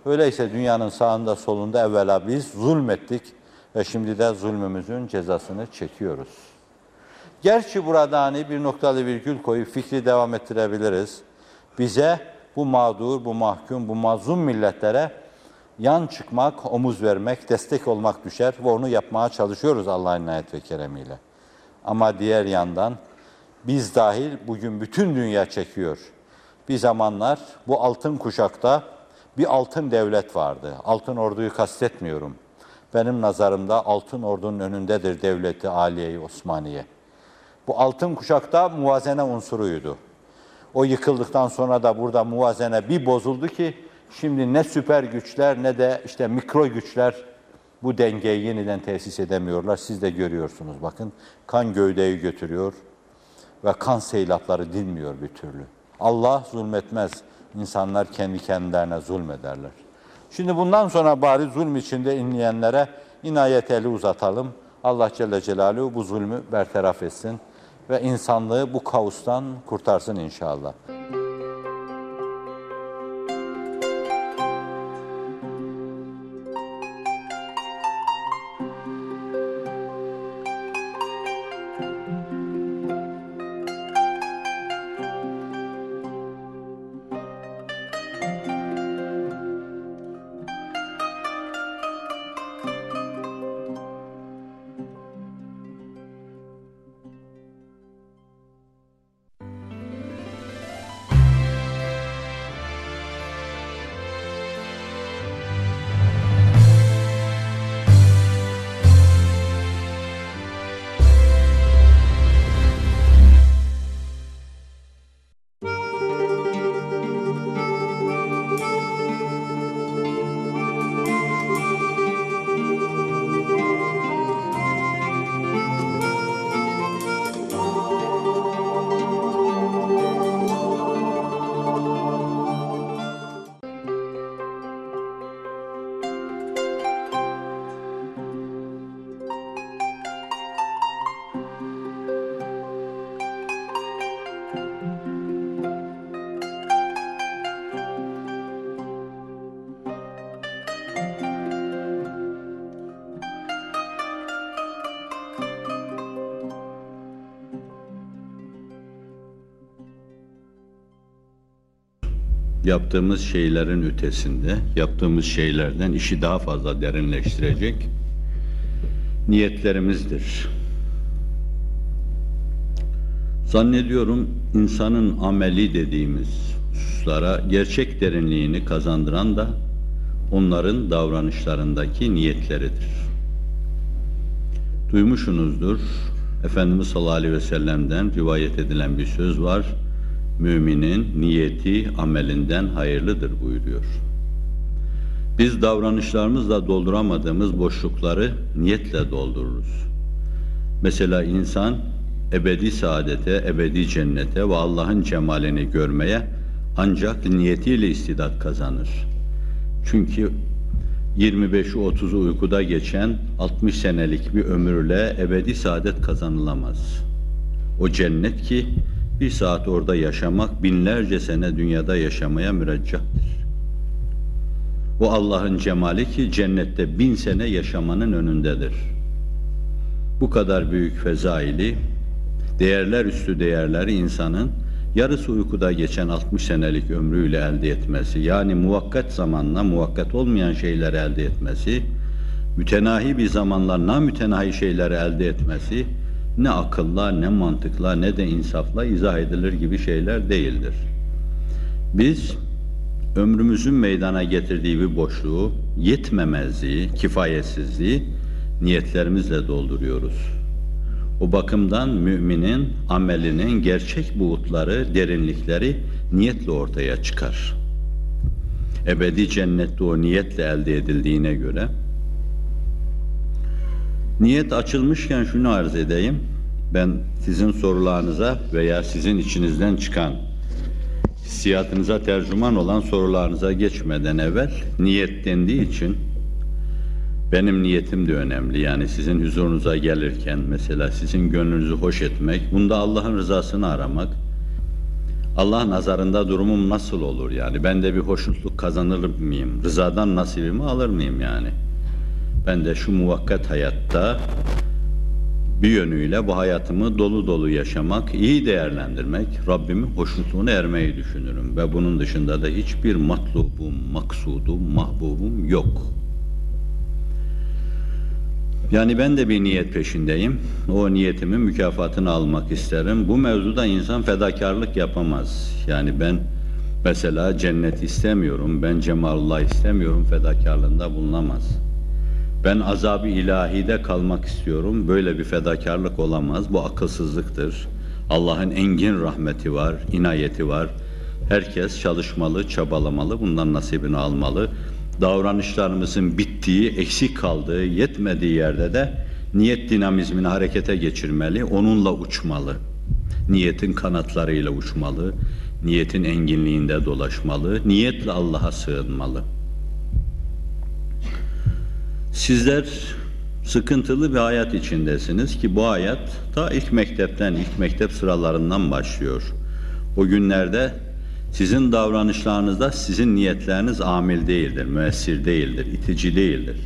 Öyleyse dünyanın sağında solunda evvela biz zulmettik ve şimdi de zulmümüzün cezasını çekiyoruz. Gerçi burada hani bir noktalı virgül koyup fikri devam ettirebiliriz. Bize bu mağdur, bu mahkum, bu mazlum milletlere yan çıkmak, omuz vermek, destek olmak düşer ve onu yapmaya çalışıyoruz Allah'ın inayet ve keremiyle. Ama diğer yandan biz dahil bugün bütün dünya çekiyor. Bir zamanlar bu altın kuşakta bir altın devlet vardı. Altın orduyu kastetmiyorum. Benim nazarımda altın ordunun önündedir devleti Aliye-i Osmaniye. Bu altın kuşakta muvazene unsuruydu. O yıkıldıktan sonra da burada muvazene bir bozuldu ki şimdi ne süper güçler ne de işte mikro güçler bu dengeyi yeniden tesis edemiyorlar. Siz de görüyorsunuz bakın kan gövdeyi götürüyor ve kan seylapları dinmiyor bir türlü. Allah zulmetmez. İnsanlar kendi kendilerine zulmederler. Şimdi bundan sonra bari zulm içinde inleyenlere inayet eli uzatalım. Allah Celle Celaluhu bu zulmü bertaraf etsin ve insanlığı bu kaostan kurtarsın inşallah. Yaptığımız şeylerin ötesinde, yaptığımız şeylerden işi daha fazla derinleştirecek niyetlerimizdir. Zannediyorum insanın ameli dediğimiz hususlara gerçek derinliğini kazandıran da onların davranışlarındaki niyetleridir. Duymuşsunuzdur, Efendimiz sallallahu aleyhi ve sellem'den rivayet edilen bir söz var. Müminin niyeti amelinden hayırlıdır buyuruyor. Biz davranışlarımızla dolduramadığımız boşlukları niyetle doldururuz. Mesela insan ebedi saadete, ebedi cennete ve Allah'ın cemalini görmeye ancak niyetiyle istidat kazanır. Çünkü 25'i 30'u uykuda geçen 60 senelik bir ömürle ebedi saadet kazanılamaz. O cennet ki bir saat orada yaşamak binlerce sene dünyada yaşamaya müreccahtır. O Allah'ın cemali ki cennette bin sene yaşamanın önündedir. Bu kadar büyük fezaili, değerler üstü değerleri insanın yarısı uykuda geçen 60 senelik ömrüyle elde etmesi, yani muvakkat zamanla muvakkat olmayan şeyleri elde etmesi, mütenahi bir zamanla namütenahi şeyleri elde etmesi, ne akılla, ne mantıkla, ne de insafla izah edilir gibi şeyler değildir. Biz ömrümüzün meydana getirdiği bir boşluğu, yetmemezliği, kifayetsizliği niyetlerimizle dolduruyoruz. O bakımdan müminin amelinin gerçek buğutları, derinlikleri niyetle ortaya çıkar. Ebedi cennette o niyetle elde edildiğine göre niyet açılmışken şunu arz edeyim. Ben sizin sorularınıza veya sizin içinizden çıkan hissiyatınıza tercüman olan sorularınıza geçmeden evvel niyet dendiği için benim niyetim de önemli. Yani sizin huzurunuza gelirken mesela sizin gönlünüzü hoş etmek, bunda Allah'ın rızasını aramak. Allah nazarında durumum nasıl olur yani? Ben de bir hoşnutluk kazanır mıyım? Rızadan nasibimi alır mıyım yani? Ben de şu muvakkat hayatta bir yönüyle bu hayatımı dolu dolu yaşamak, iyi değerlendirmek, Rabbimin hoşnutluğuna ermeyi düşünürüm. Ve bunun dışında da hiçbir matlubum, maksudum, mahbubum yok. Yani ben de bir niyet peşindeyim. O niyetimin mükafatını almak isterim. Bu mevzuda insan fedakarlık yapamaz. Yani ben mesela cennet istemiyorum, ben cemalullah istemiyorum fedakarlığında bulunamaz. Ben azabı ilahide kalmak istiyorum. Böyle bir fedakarlık olamaz. Bu akılsızlıktır. Allah'ın engin rahmeti var, inayeti var. Herkes çalışmalı, çabalamalı, bundan nasibini almalı. Davranışlarımızın bittiği, eksik kaldığı, yetmediği yerde de niyet dinamizmini harekete geçirmeli, onunla uçmalı. Niyetin kanatlarıyla uçmalı, niyetin enginliğinde dolaşmalı, niyetle Allah'a sığınmalı. Sizler sıkıntılı bir hayat içindesiniz ki bu hayat ta ilk mektepten, ilk mektep sıralarından başlıyor. O günlerde sizin davranışlarınızda sizin niyetleriniz amil değildir, müessir değildir, itici değildir.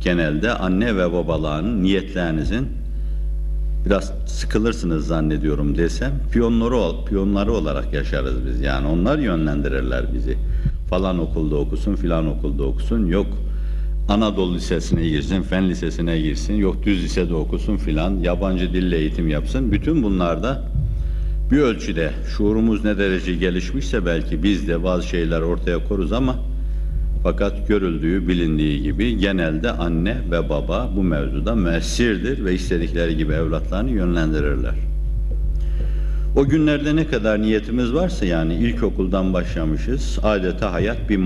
Genelde anne ve babaların niyetlerinizin biraz sıkılırsınız zannediyorum desem piyonları piyonları olarak yaşarız biz. Yani onlar yönlendirirler bizi. Falan okulda okusun, filan okulda okusun. Yok Anadolu Lisesi'ne girsin, Fen Lisesi'ne girsin, yok düz lisede okusun filan, yabancı dille eğitim yapsın. Bütün bunlarda bir ölçüde şuurumuz ne derece gelişmişse belki biz de bazı şeyler ortaya koruz ama fakat görüldüğü, bilindiği gibi genelde anne ve baba bu mevzuda müessirdir ve istedikleri gibi evlatlarını yönlendirirler. O günlerde ne kadar niyetimiz varsa yani ilkokuldan başlamışız, adeta hayat bir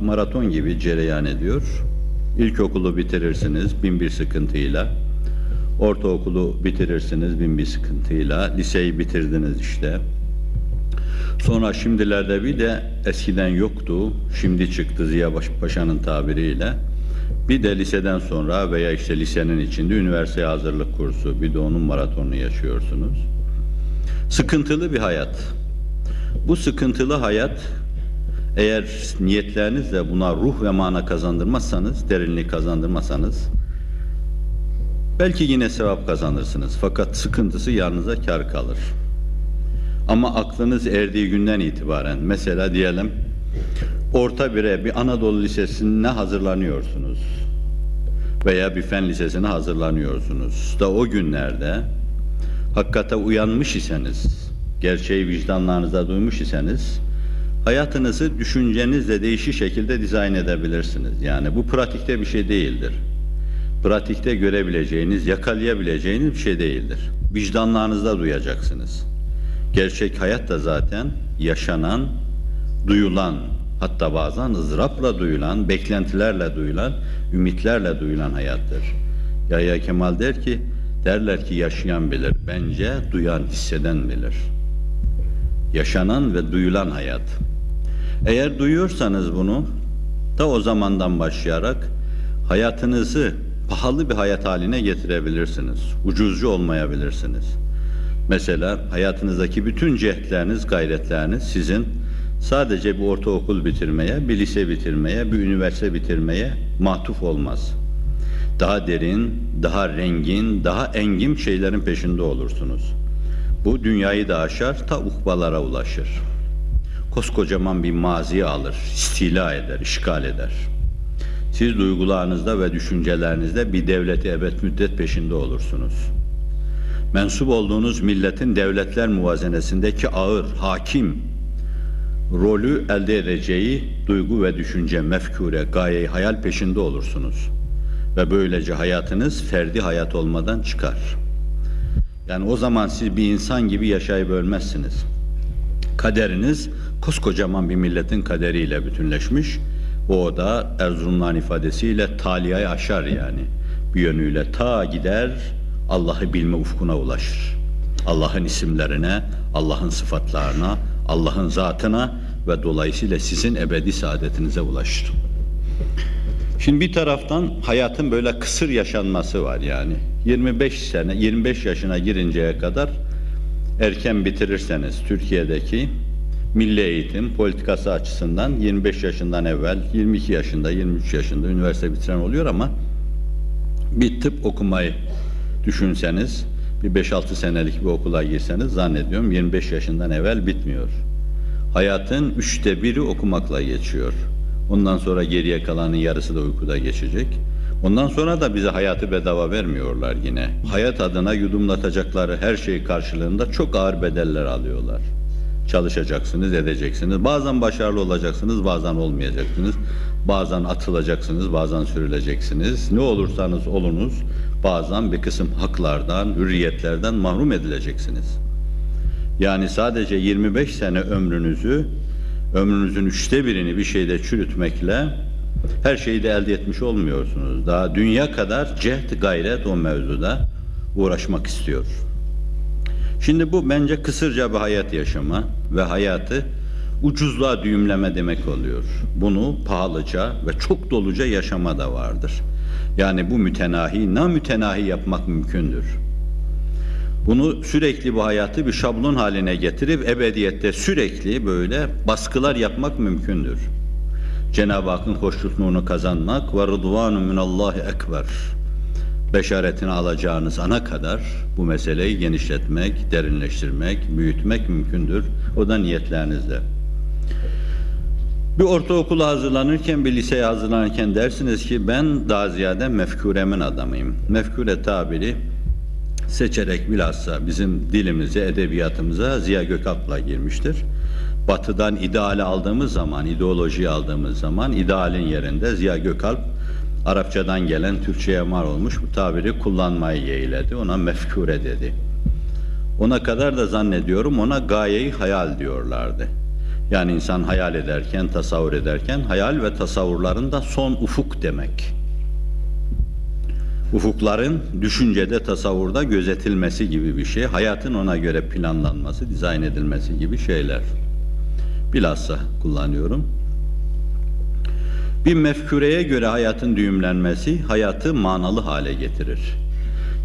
maraton, gibi cereyan ediyor. İlkokulu bitirirsiniz bin bir sıkıntıyla. Ortaokulu bitirirsiniz bin bir sıkıntıyla. Liseyi bitirdiniz işte. Sonra şimdilerde bir de eskiden yoktu. Şimdi çıktı Ziya Paşa'nın tabiriyle. Bir de liseden sonra veya işte lisenin içinde üniversite hazırlık kursu. Bir de onun maratonunu yaşıyorsunuz. Sıkıntılı bir hayat. Bu sıkıntılı hayat eğer niyetlerinizle buna ruh ve mana kazandırmazsanız, derinlik kazandırmazsanız belki yine sevap kazanırsınız. Fakat sıkıntısı yanınıza kar kalır. Ama aklınız erdiği günden itibaren mesela diyelim orta bire bir Anadolu Lisesi'ne hazırlanıyorsunuz veya bir fen lisesine hazırlanıyorsunuz. Da o günlerde hakikate uyanmış iseniz, gerçeği vicdanlarınızda duymuş iseniz hayatınızı düşüncenizle değişik şekilde dizayn edebilirsiniz. Yani bu pratikte bir şey değildir. Pratikte görebileceğiniz, yakalayabileceğiniz bir şey değildir. Vicdanlarınızda duyacaksınız. Gerçek hayat da zaten yaşanan, duyulan, hatta bazen ızdırapla duyulan, beklentilerle duyulan, ümitlerle duyulan hayattır. Yahya Kemal der ki, derler ki yaşayan bilir, bence duyan, hisseden bilir. Yaşanan ve duyulan hayat. Eğer duyuyorsanız bunu, da o zamandan başlayarak hayatınızı pahalı bir hayat haline getirebilirsiniz. Ucuzcu olmayabilirsiniz. Mesela hayatınızdaki bütün cehdleriniz, gayretleriniz sizin sadece bir ortaokul bitirmeye, bir lise bitirmeye, bir üniversite bitirmeye matuf olmaz. Daha derin, daha rengin, daha engin şeylerin peşinde olursunuz. Bu dünyayı da aşar, ta ukbalara ulaşır. Koskocaman bir maziye alır, istila eder, işgal eder. Siz duygularınızda ve düşüncelerinizde bir devleti ebed müddet peşinde olursunuz. Mensup olduğunuz milletin devletler muvazenesindeki ağır, hakim rolü elde edeceği duygu ve düşünce, mefkure, gaye, hayal peşinde olursunuz. Ve böylece hayatınız ferdi hayat olmadan çıkar. Yani o zaman siz bir insan gibi yaşayıp ölmezsiniz. Kaderiniz koskocaman bir milletin kaderiyle bütünleşmiş. O da Erzurumluların ifadesiyle taliyayı aşar yani. Bir yönüyle ta gider Allah'ı bilme ufkuna ulaşır. Allah'ın isimlerine, Allah'ın sıfatlarına, Allah'ın zatına ve dolayısıyla sizin ebedi saadetinize ulaşır. Şimdi bir taraftan hayatın böyle kısır yaşanması var yani. 25 sene, 25 yaşına girinceye kadar erken bitirirseniz Türkiye'deki milli eğitim politikası açısından 25 yaşından evvel 22 yaşında, 23 yaşında üniversite bitiren oluyor ama bir tıp okumayı düşünseniz bir 5-6 senelik bir okula girseniz zannediyorum 25 yaşından evvel bitmiyor. Hayatın üçte biri okumakla geçiyor. Ondan sonra geriye kalanın yarısı da uykuda geçecek. Ondan sonra da bize hayatı bedava vermiyorlar yine. Hayat adına yudumlatacakları her şey karşılığında çok ağır bedeller alıyorlar. Çalışacaksınız, edeceksiniz. Bazen başarılı olacaksınız, bazen olmayacaksınız. Bazen atılacaksınız, bazen sürüleceksiniz. Ne olursanız olunuz, bazen bir kısım haklardan, hürriyetlerden mahrum edileceksiniz. Yani sadece 25 sene ömrünüzü, ömrünüzün üçte birini bir şeyde çürütmekle her şeyi de elde etmiş olmuyorsunuz. Daha dünya kadar cehd, gayret o mevzuda uğraşmak istiyor. Şimdi bu bence kısırca bir hayat yaşama ve hayatı ucuzluğa düğümleme demek oluyor. Bunu pahalıca ve çok doluca yaşama da vardır. Yani bu mütenahi, na mütenahi yapmak mümkündür. Bunu sürekli bu hayatı bir şablon haline getirip ebediyette sürekli böyle baskılar yapmak mümkündür. Cenab-ı Hakk'ın hoşnutluğunu kazanmak ve rıdvanu minallahi ekber. Beşaretini alacağınız ana kadar bu meseleyi genişletmek, derinleştirmek, büyütmek mümkündür. O da niyetlerinizle. Bir ortaokula hazırlanırken, bir liseye hazırlanırken dersiniz ki ben daha ziyade mefkuremin adamıyım. Mefkure tabiri seçerek bilhassa bizim dilimize, edebiyatımıza Ziya Gökalp'la girmiştir. Batı'dan ideali aldığımız zaman, ideolojiyi aldığımız zaman idealin yerinde Ziya Gökalp Arapçadan gelen Türkçe'ye mal olmuş bu tabiri kullanmayı yeğledi. Ona mefkure dedi. Ona kadar da zannediyorum ona gayeyi hayal diyorlardı. Yani insan hayal ederken, tasavvur ederken hayal ve tasavvurlarında son ufuk demek. Ufukların düşüncede, tasavvurda gözetilmesi gibi bir şey. Hayatın ona göre planlanması, dizayn edilmesi gibi şeyler. Bilhassa kullanıyorum. Bir mefküreye göre hayatın düğümlenmesi hayatı manalı hale getirir.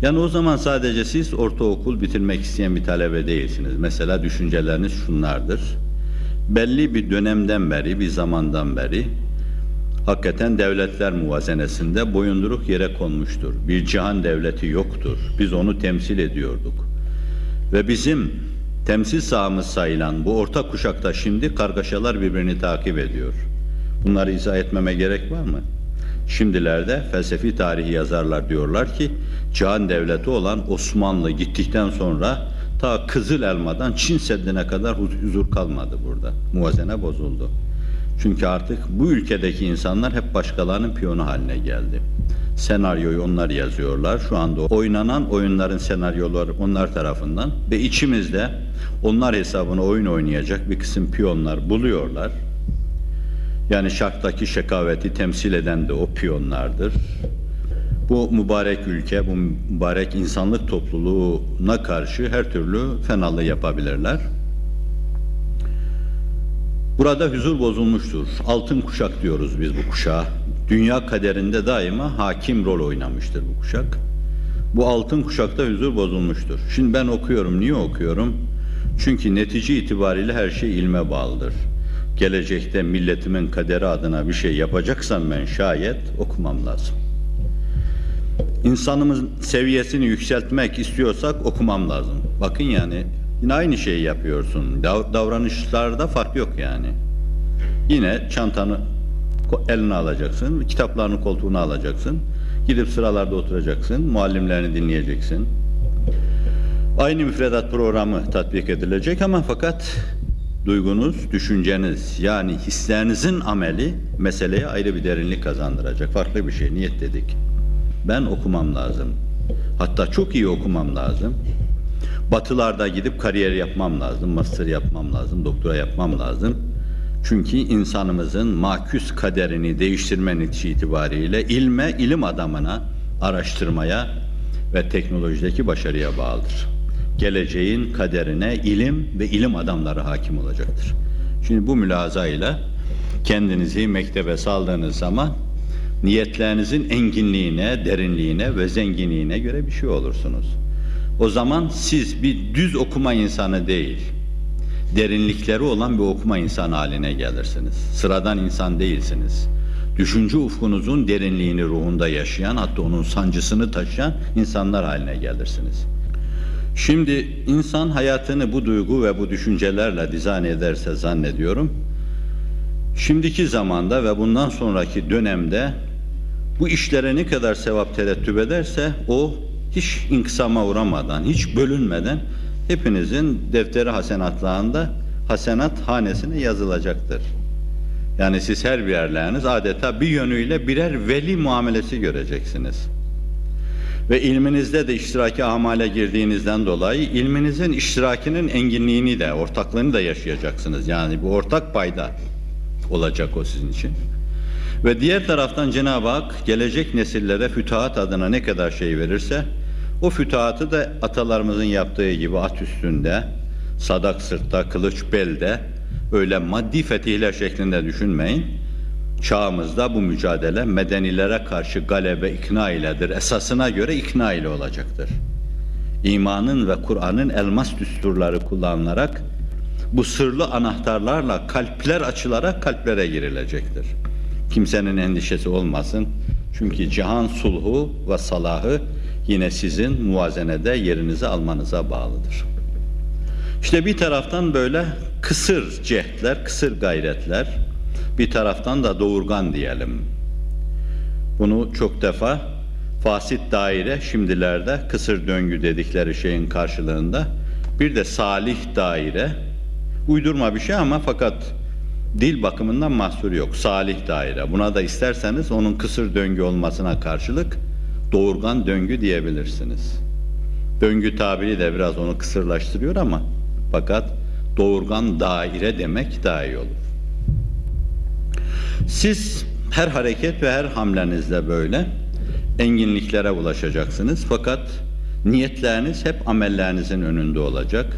Yani o zaman sadece siz ortaokul bitirmek isteyen bir talebe değilsiniz. Mesela düşünceleriniz şunlardır. Belli bir dönemden beri, bir zamandan beri hakikaten devletler muvazenesinde boyunduruk yere konmuştur. Bir cihan devleti yoktur. Biz onu temsil ediyorduk. Ve bizim temsil sahamız sayılan bu orta kuşakta şimdi kargaşalar birbirini takip ediyor. Bunları izah etmeme gerek var mı? Şimdilerde felsefi tarihi yazarlar diyorlar ki cihan devleti olan Osmanlı gittikten sonra Ta Kızıl Elma'dan Çin Seddi'ne kadar huzur kalmadı burada. Muvazene bozuldu. Çünkü artık bu ülkedeki insanlar hep başkalarının piyonu haline geldi. Senaryoyu onlar yazıyorlar. Şu anda oynanan oyunların senaryoları onlar tarafından ve içimizde onlar hesabına oyun oynayacak bir kısım piyonlar buluyorlar. Yani şarktaki şekaveti temsil eden de o piyonlardır. Bu mübarek ülke, bu mübarek insanlık topluluğuna karşı her türlü fenalığı yapabilirler. Burada huzur bozulmuştur. Altın kuşak diyoruz biz bu kuşağa. Dünya kaderinde daima hakim rol oynamıştır bu kuşak. Bu altın kuşakta huzur bozulmuştur. Şimdi ben okuyorum. Niye okuyorum? Çünkü netice itibariyle her şey ilme bağlıdır. Gelecekte milletimin kaderi adına bir şey yapacaksam ben şayet okumam lazım. İnsanımızın seviyesini yükseltmek istiyorsak okumam lazım. Bakın yani yine aynı şeyi yapıyorsun. Dav- davranışlarda fark yok yani. Yine çantanı eline alacaksın, kitaplarını koltuğuna alacaksın. Gidip sıralarda oturacaksın, muallimlerini dinleyeceksin. Aynı müfredat programı tatbik edilecek ama fakat duygunuz, düşünceniz yani hislerinizin ameli meseleye ayrı bir derinlik kazandıracak. Farklı bir şey, niyet dedik. Ben okumam lazım. Hatta çok iyi okumam lazım. Batılarda gidip kariyer yapmam lazım, master yapmam lazım, doktora yapmam lazım. Çünkü insanımızın maküs kaderini değiştirme netice itibariyle ilme, ilim adamına, araştırmaya ve teknolojideki başarıya bağlıdır. Geleceğin kaderine ilim ve ilim adamları hakim olacaktır. Şimdi bu mülazayla kendinizi mektebe saldığınız zaman niyetlerinizin enginliğine, derinliğine ve zenginliğine göre bir şey olursunuz. O zaman siz bir düz okuma insanı değil, derinlikleri olan bir okuma insanı haline gelirsiniz. Sıradan insan değilsiniz. Düşünce ufkunuzun derinliğini ruhunda yaşayan, hatta onun sancısını taşıyan insanlar haline gelirsiniz. Şimdi insan hayatını bu duygu ve bu düşüncelerle dizayn ederse zannediyorum, şimdiki zamanda ve bundan sonraki dönemde bu işlere ne kadar sevap terettüp ederse o hiç inkısama uğramadan, hiç bölünmeden hepinizin defteri hasenatlarında hasenat hanesine yazılacaktır. Yani siz her bir yerleriniz adeta bir yönüyle birer veli muamelesi göreceksiniz. Ve ilminizde de iştiraki amale girdiğinizden dolayı ilminizin iştirakinin enginliğini de, ortaklığını da yaşayacaksınız. Yani bu ortak payda olacak o sizin için. Ve diğer taraftan Cenab-ı Hak gelecek nesillere fütuhat adına ne kadar şey verirse o fütuhatı da atalarımızın yaptığı gibi at üstünde, sadak sırtta, kılıç belde öyle maddi fetihler şeklinde düşünmeyin. Çağımızda bu mücadele medenilere karşı galebe ikna iledir. Esasına göre ikna ile olacaktır. İmanın ve Kur'an'ın elmas düsturları kullanılarak bu sırlı anahtarlarla kalpler açılarak kalplere girilecektir. Kimsenin endişesi olmasın. Çünkü cihan sulhu ve salahı yine sizin muvazenede yerinizi almanıza bağlıdır. İşte bir taraftan böyle kısır cehdler, kısır gayretler, bir taraftan da doğurgan diyelim. Bunu çok defa fasit daire şimdilerde kısır döngü dedikleri şeyin karşılığında bir de salih daire uydurma bir şey ama fakat dil bakımından mahsur yok. Salih daire. Buna da isterseniz onun kısır döngü olmasına karşılık doğurgan döngü diyebilirsiniz. Döngü tabiri de biraz onu kısırlaştırıyor ama fakat doğurgan daire demek daha iyi olur. Siz her hareket ve her hamlenizde böyle enginliklere ulaşacaksınız. Fakat niyetleriniz hep amellerinizin önünde olacak.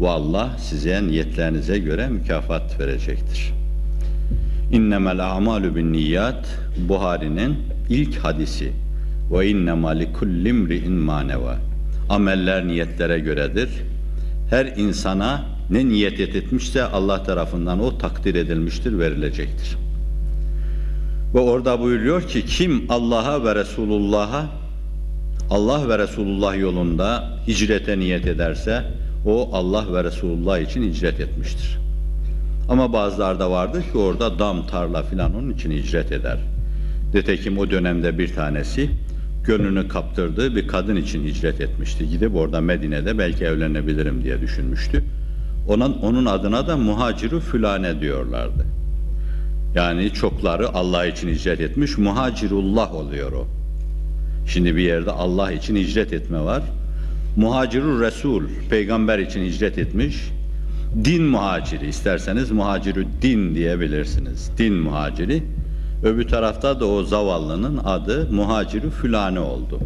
Ve Allah size niyetlerinize göre mükafat verecektir. İnnemel a'malu bin niyat Buhari'nin ilk hadisi ve innema li kullimri'in maneva. Ameller niyetlere göredir. Her insana ne niyet etmişse Allah tarafından o takdir edilmiştir, verilecektir. Ve orada buyuruyor ki kim Allah'a ve Resulullah'a Allah ve Resulullah yolunda hicrete niyet ederse o Allah ve Resulullah için hicret etmiştir. Ama bazılarda vardır ki orada dam, tarla filan onun için hicret eder. Nitekim o dönemde bir tanesi gönlünü kaptırdığı bir kadın için hicret etmişti. Gidip orada Medine'de belki evlenebilirim diye düşünmüştü. Onun, onun adına da muhaciru fülane diyorlardı. Yani çokları Allah için hicret etmiş, muhacirullah oluyor o. Şimdi bir yerde Allah için hicret etme var. Muhacirur Resul, peygamber için hicret etmiş. Din muhaciri, isterseniz muhacirü din diyebilirsiniz. Din muhaciri. Öbür tarafta da o zavallının adı muhacirü fülane oldu.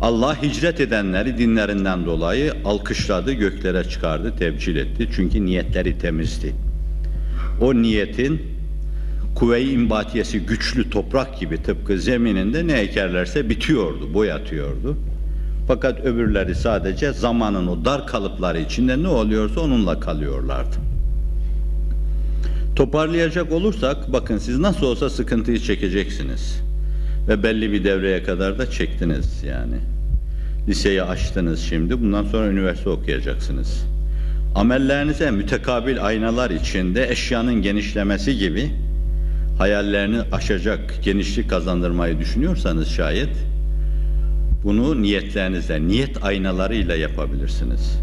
Allah hicret edenleri dinlerinden dolayı alkışladı, göklere çıkardı, tebcil etti. Çünkü niyetleri temizdi. O niyetin kuvve-i imbatiyesi güçlü toprak gibi tıpkı zemininde ne ekerlerse bitiyordu, boyatıyordu. Fakat öbürleri sadece zamanın o dar kalıpları içinde ne oluyorsa onunla kalıyorlardı. Toparlayacak olursak bakın siz nasıl olsa sıkıntıyı çekeceksiniz. Ve belli bir devreye kadar da çektiniz yani. Liseyi açtınız şimdi bundan sonra üniversite okuyacaksınız. Amellerinize mütekabil aynalar içinde eşyanın genişlemesi gibi hayallerini aşacak genişlik kazandırmayı düşünüyorsanız şayet bunu niyetlerinizle, niyet aynalarıyla yapabilirsiniz.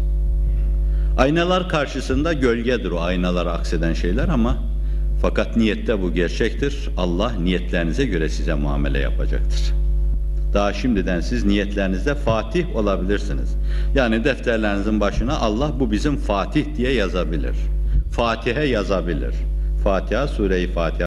Aynalar karşısında gölgedir o aynalara akseden şeyler ama fakat niyette bu gerçektir. Allah niyetlerinize göre size muamele yapacaktır. Daha şimdiden siz niyetlerinizde Fatih olabilirsiniz. Yani defterlerinizin başına Allah bu bizim Fatih diye yazabilir. Fatihe yazabilir. Fatiha, Sure-i Fatiha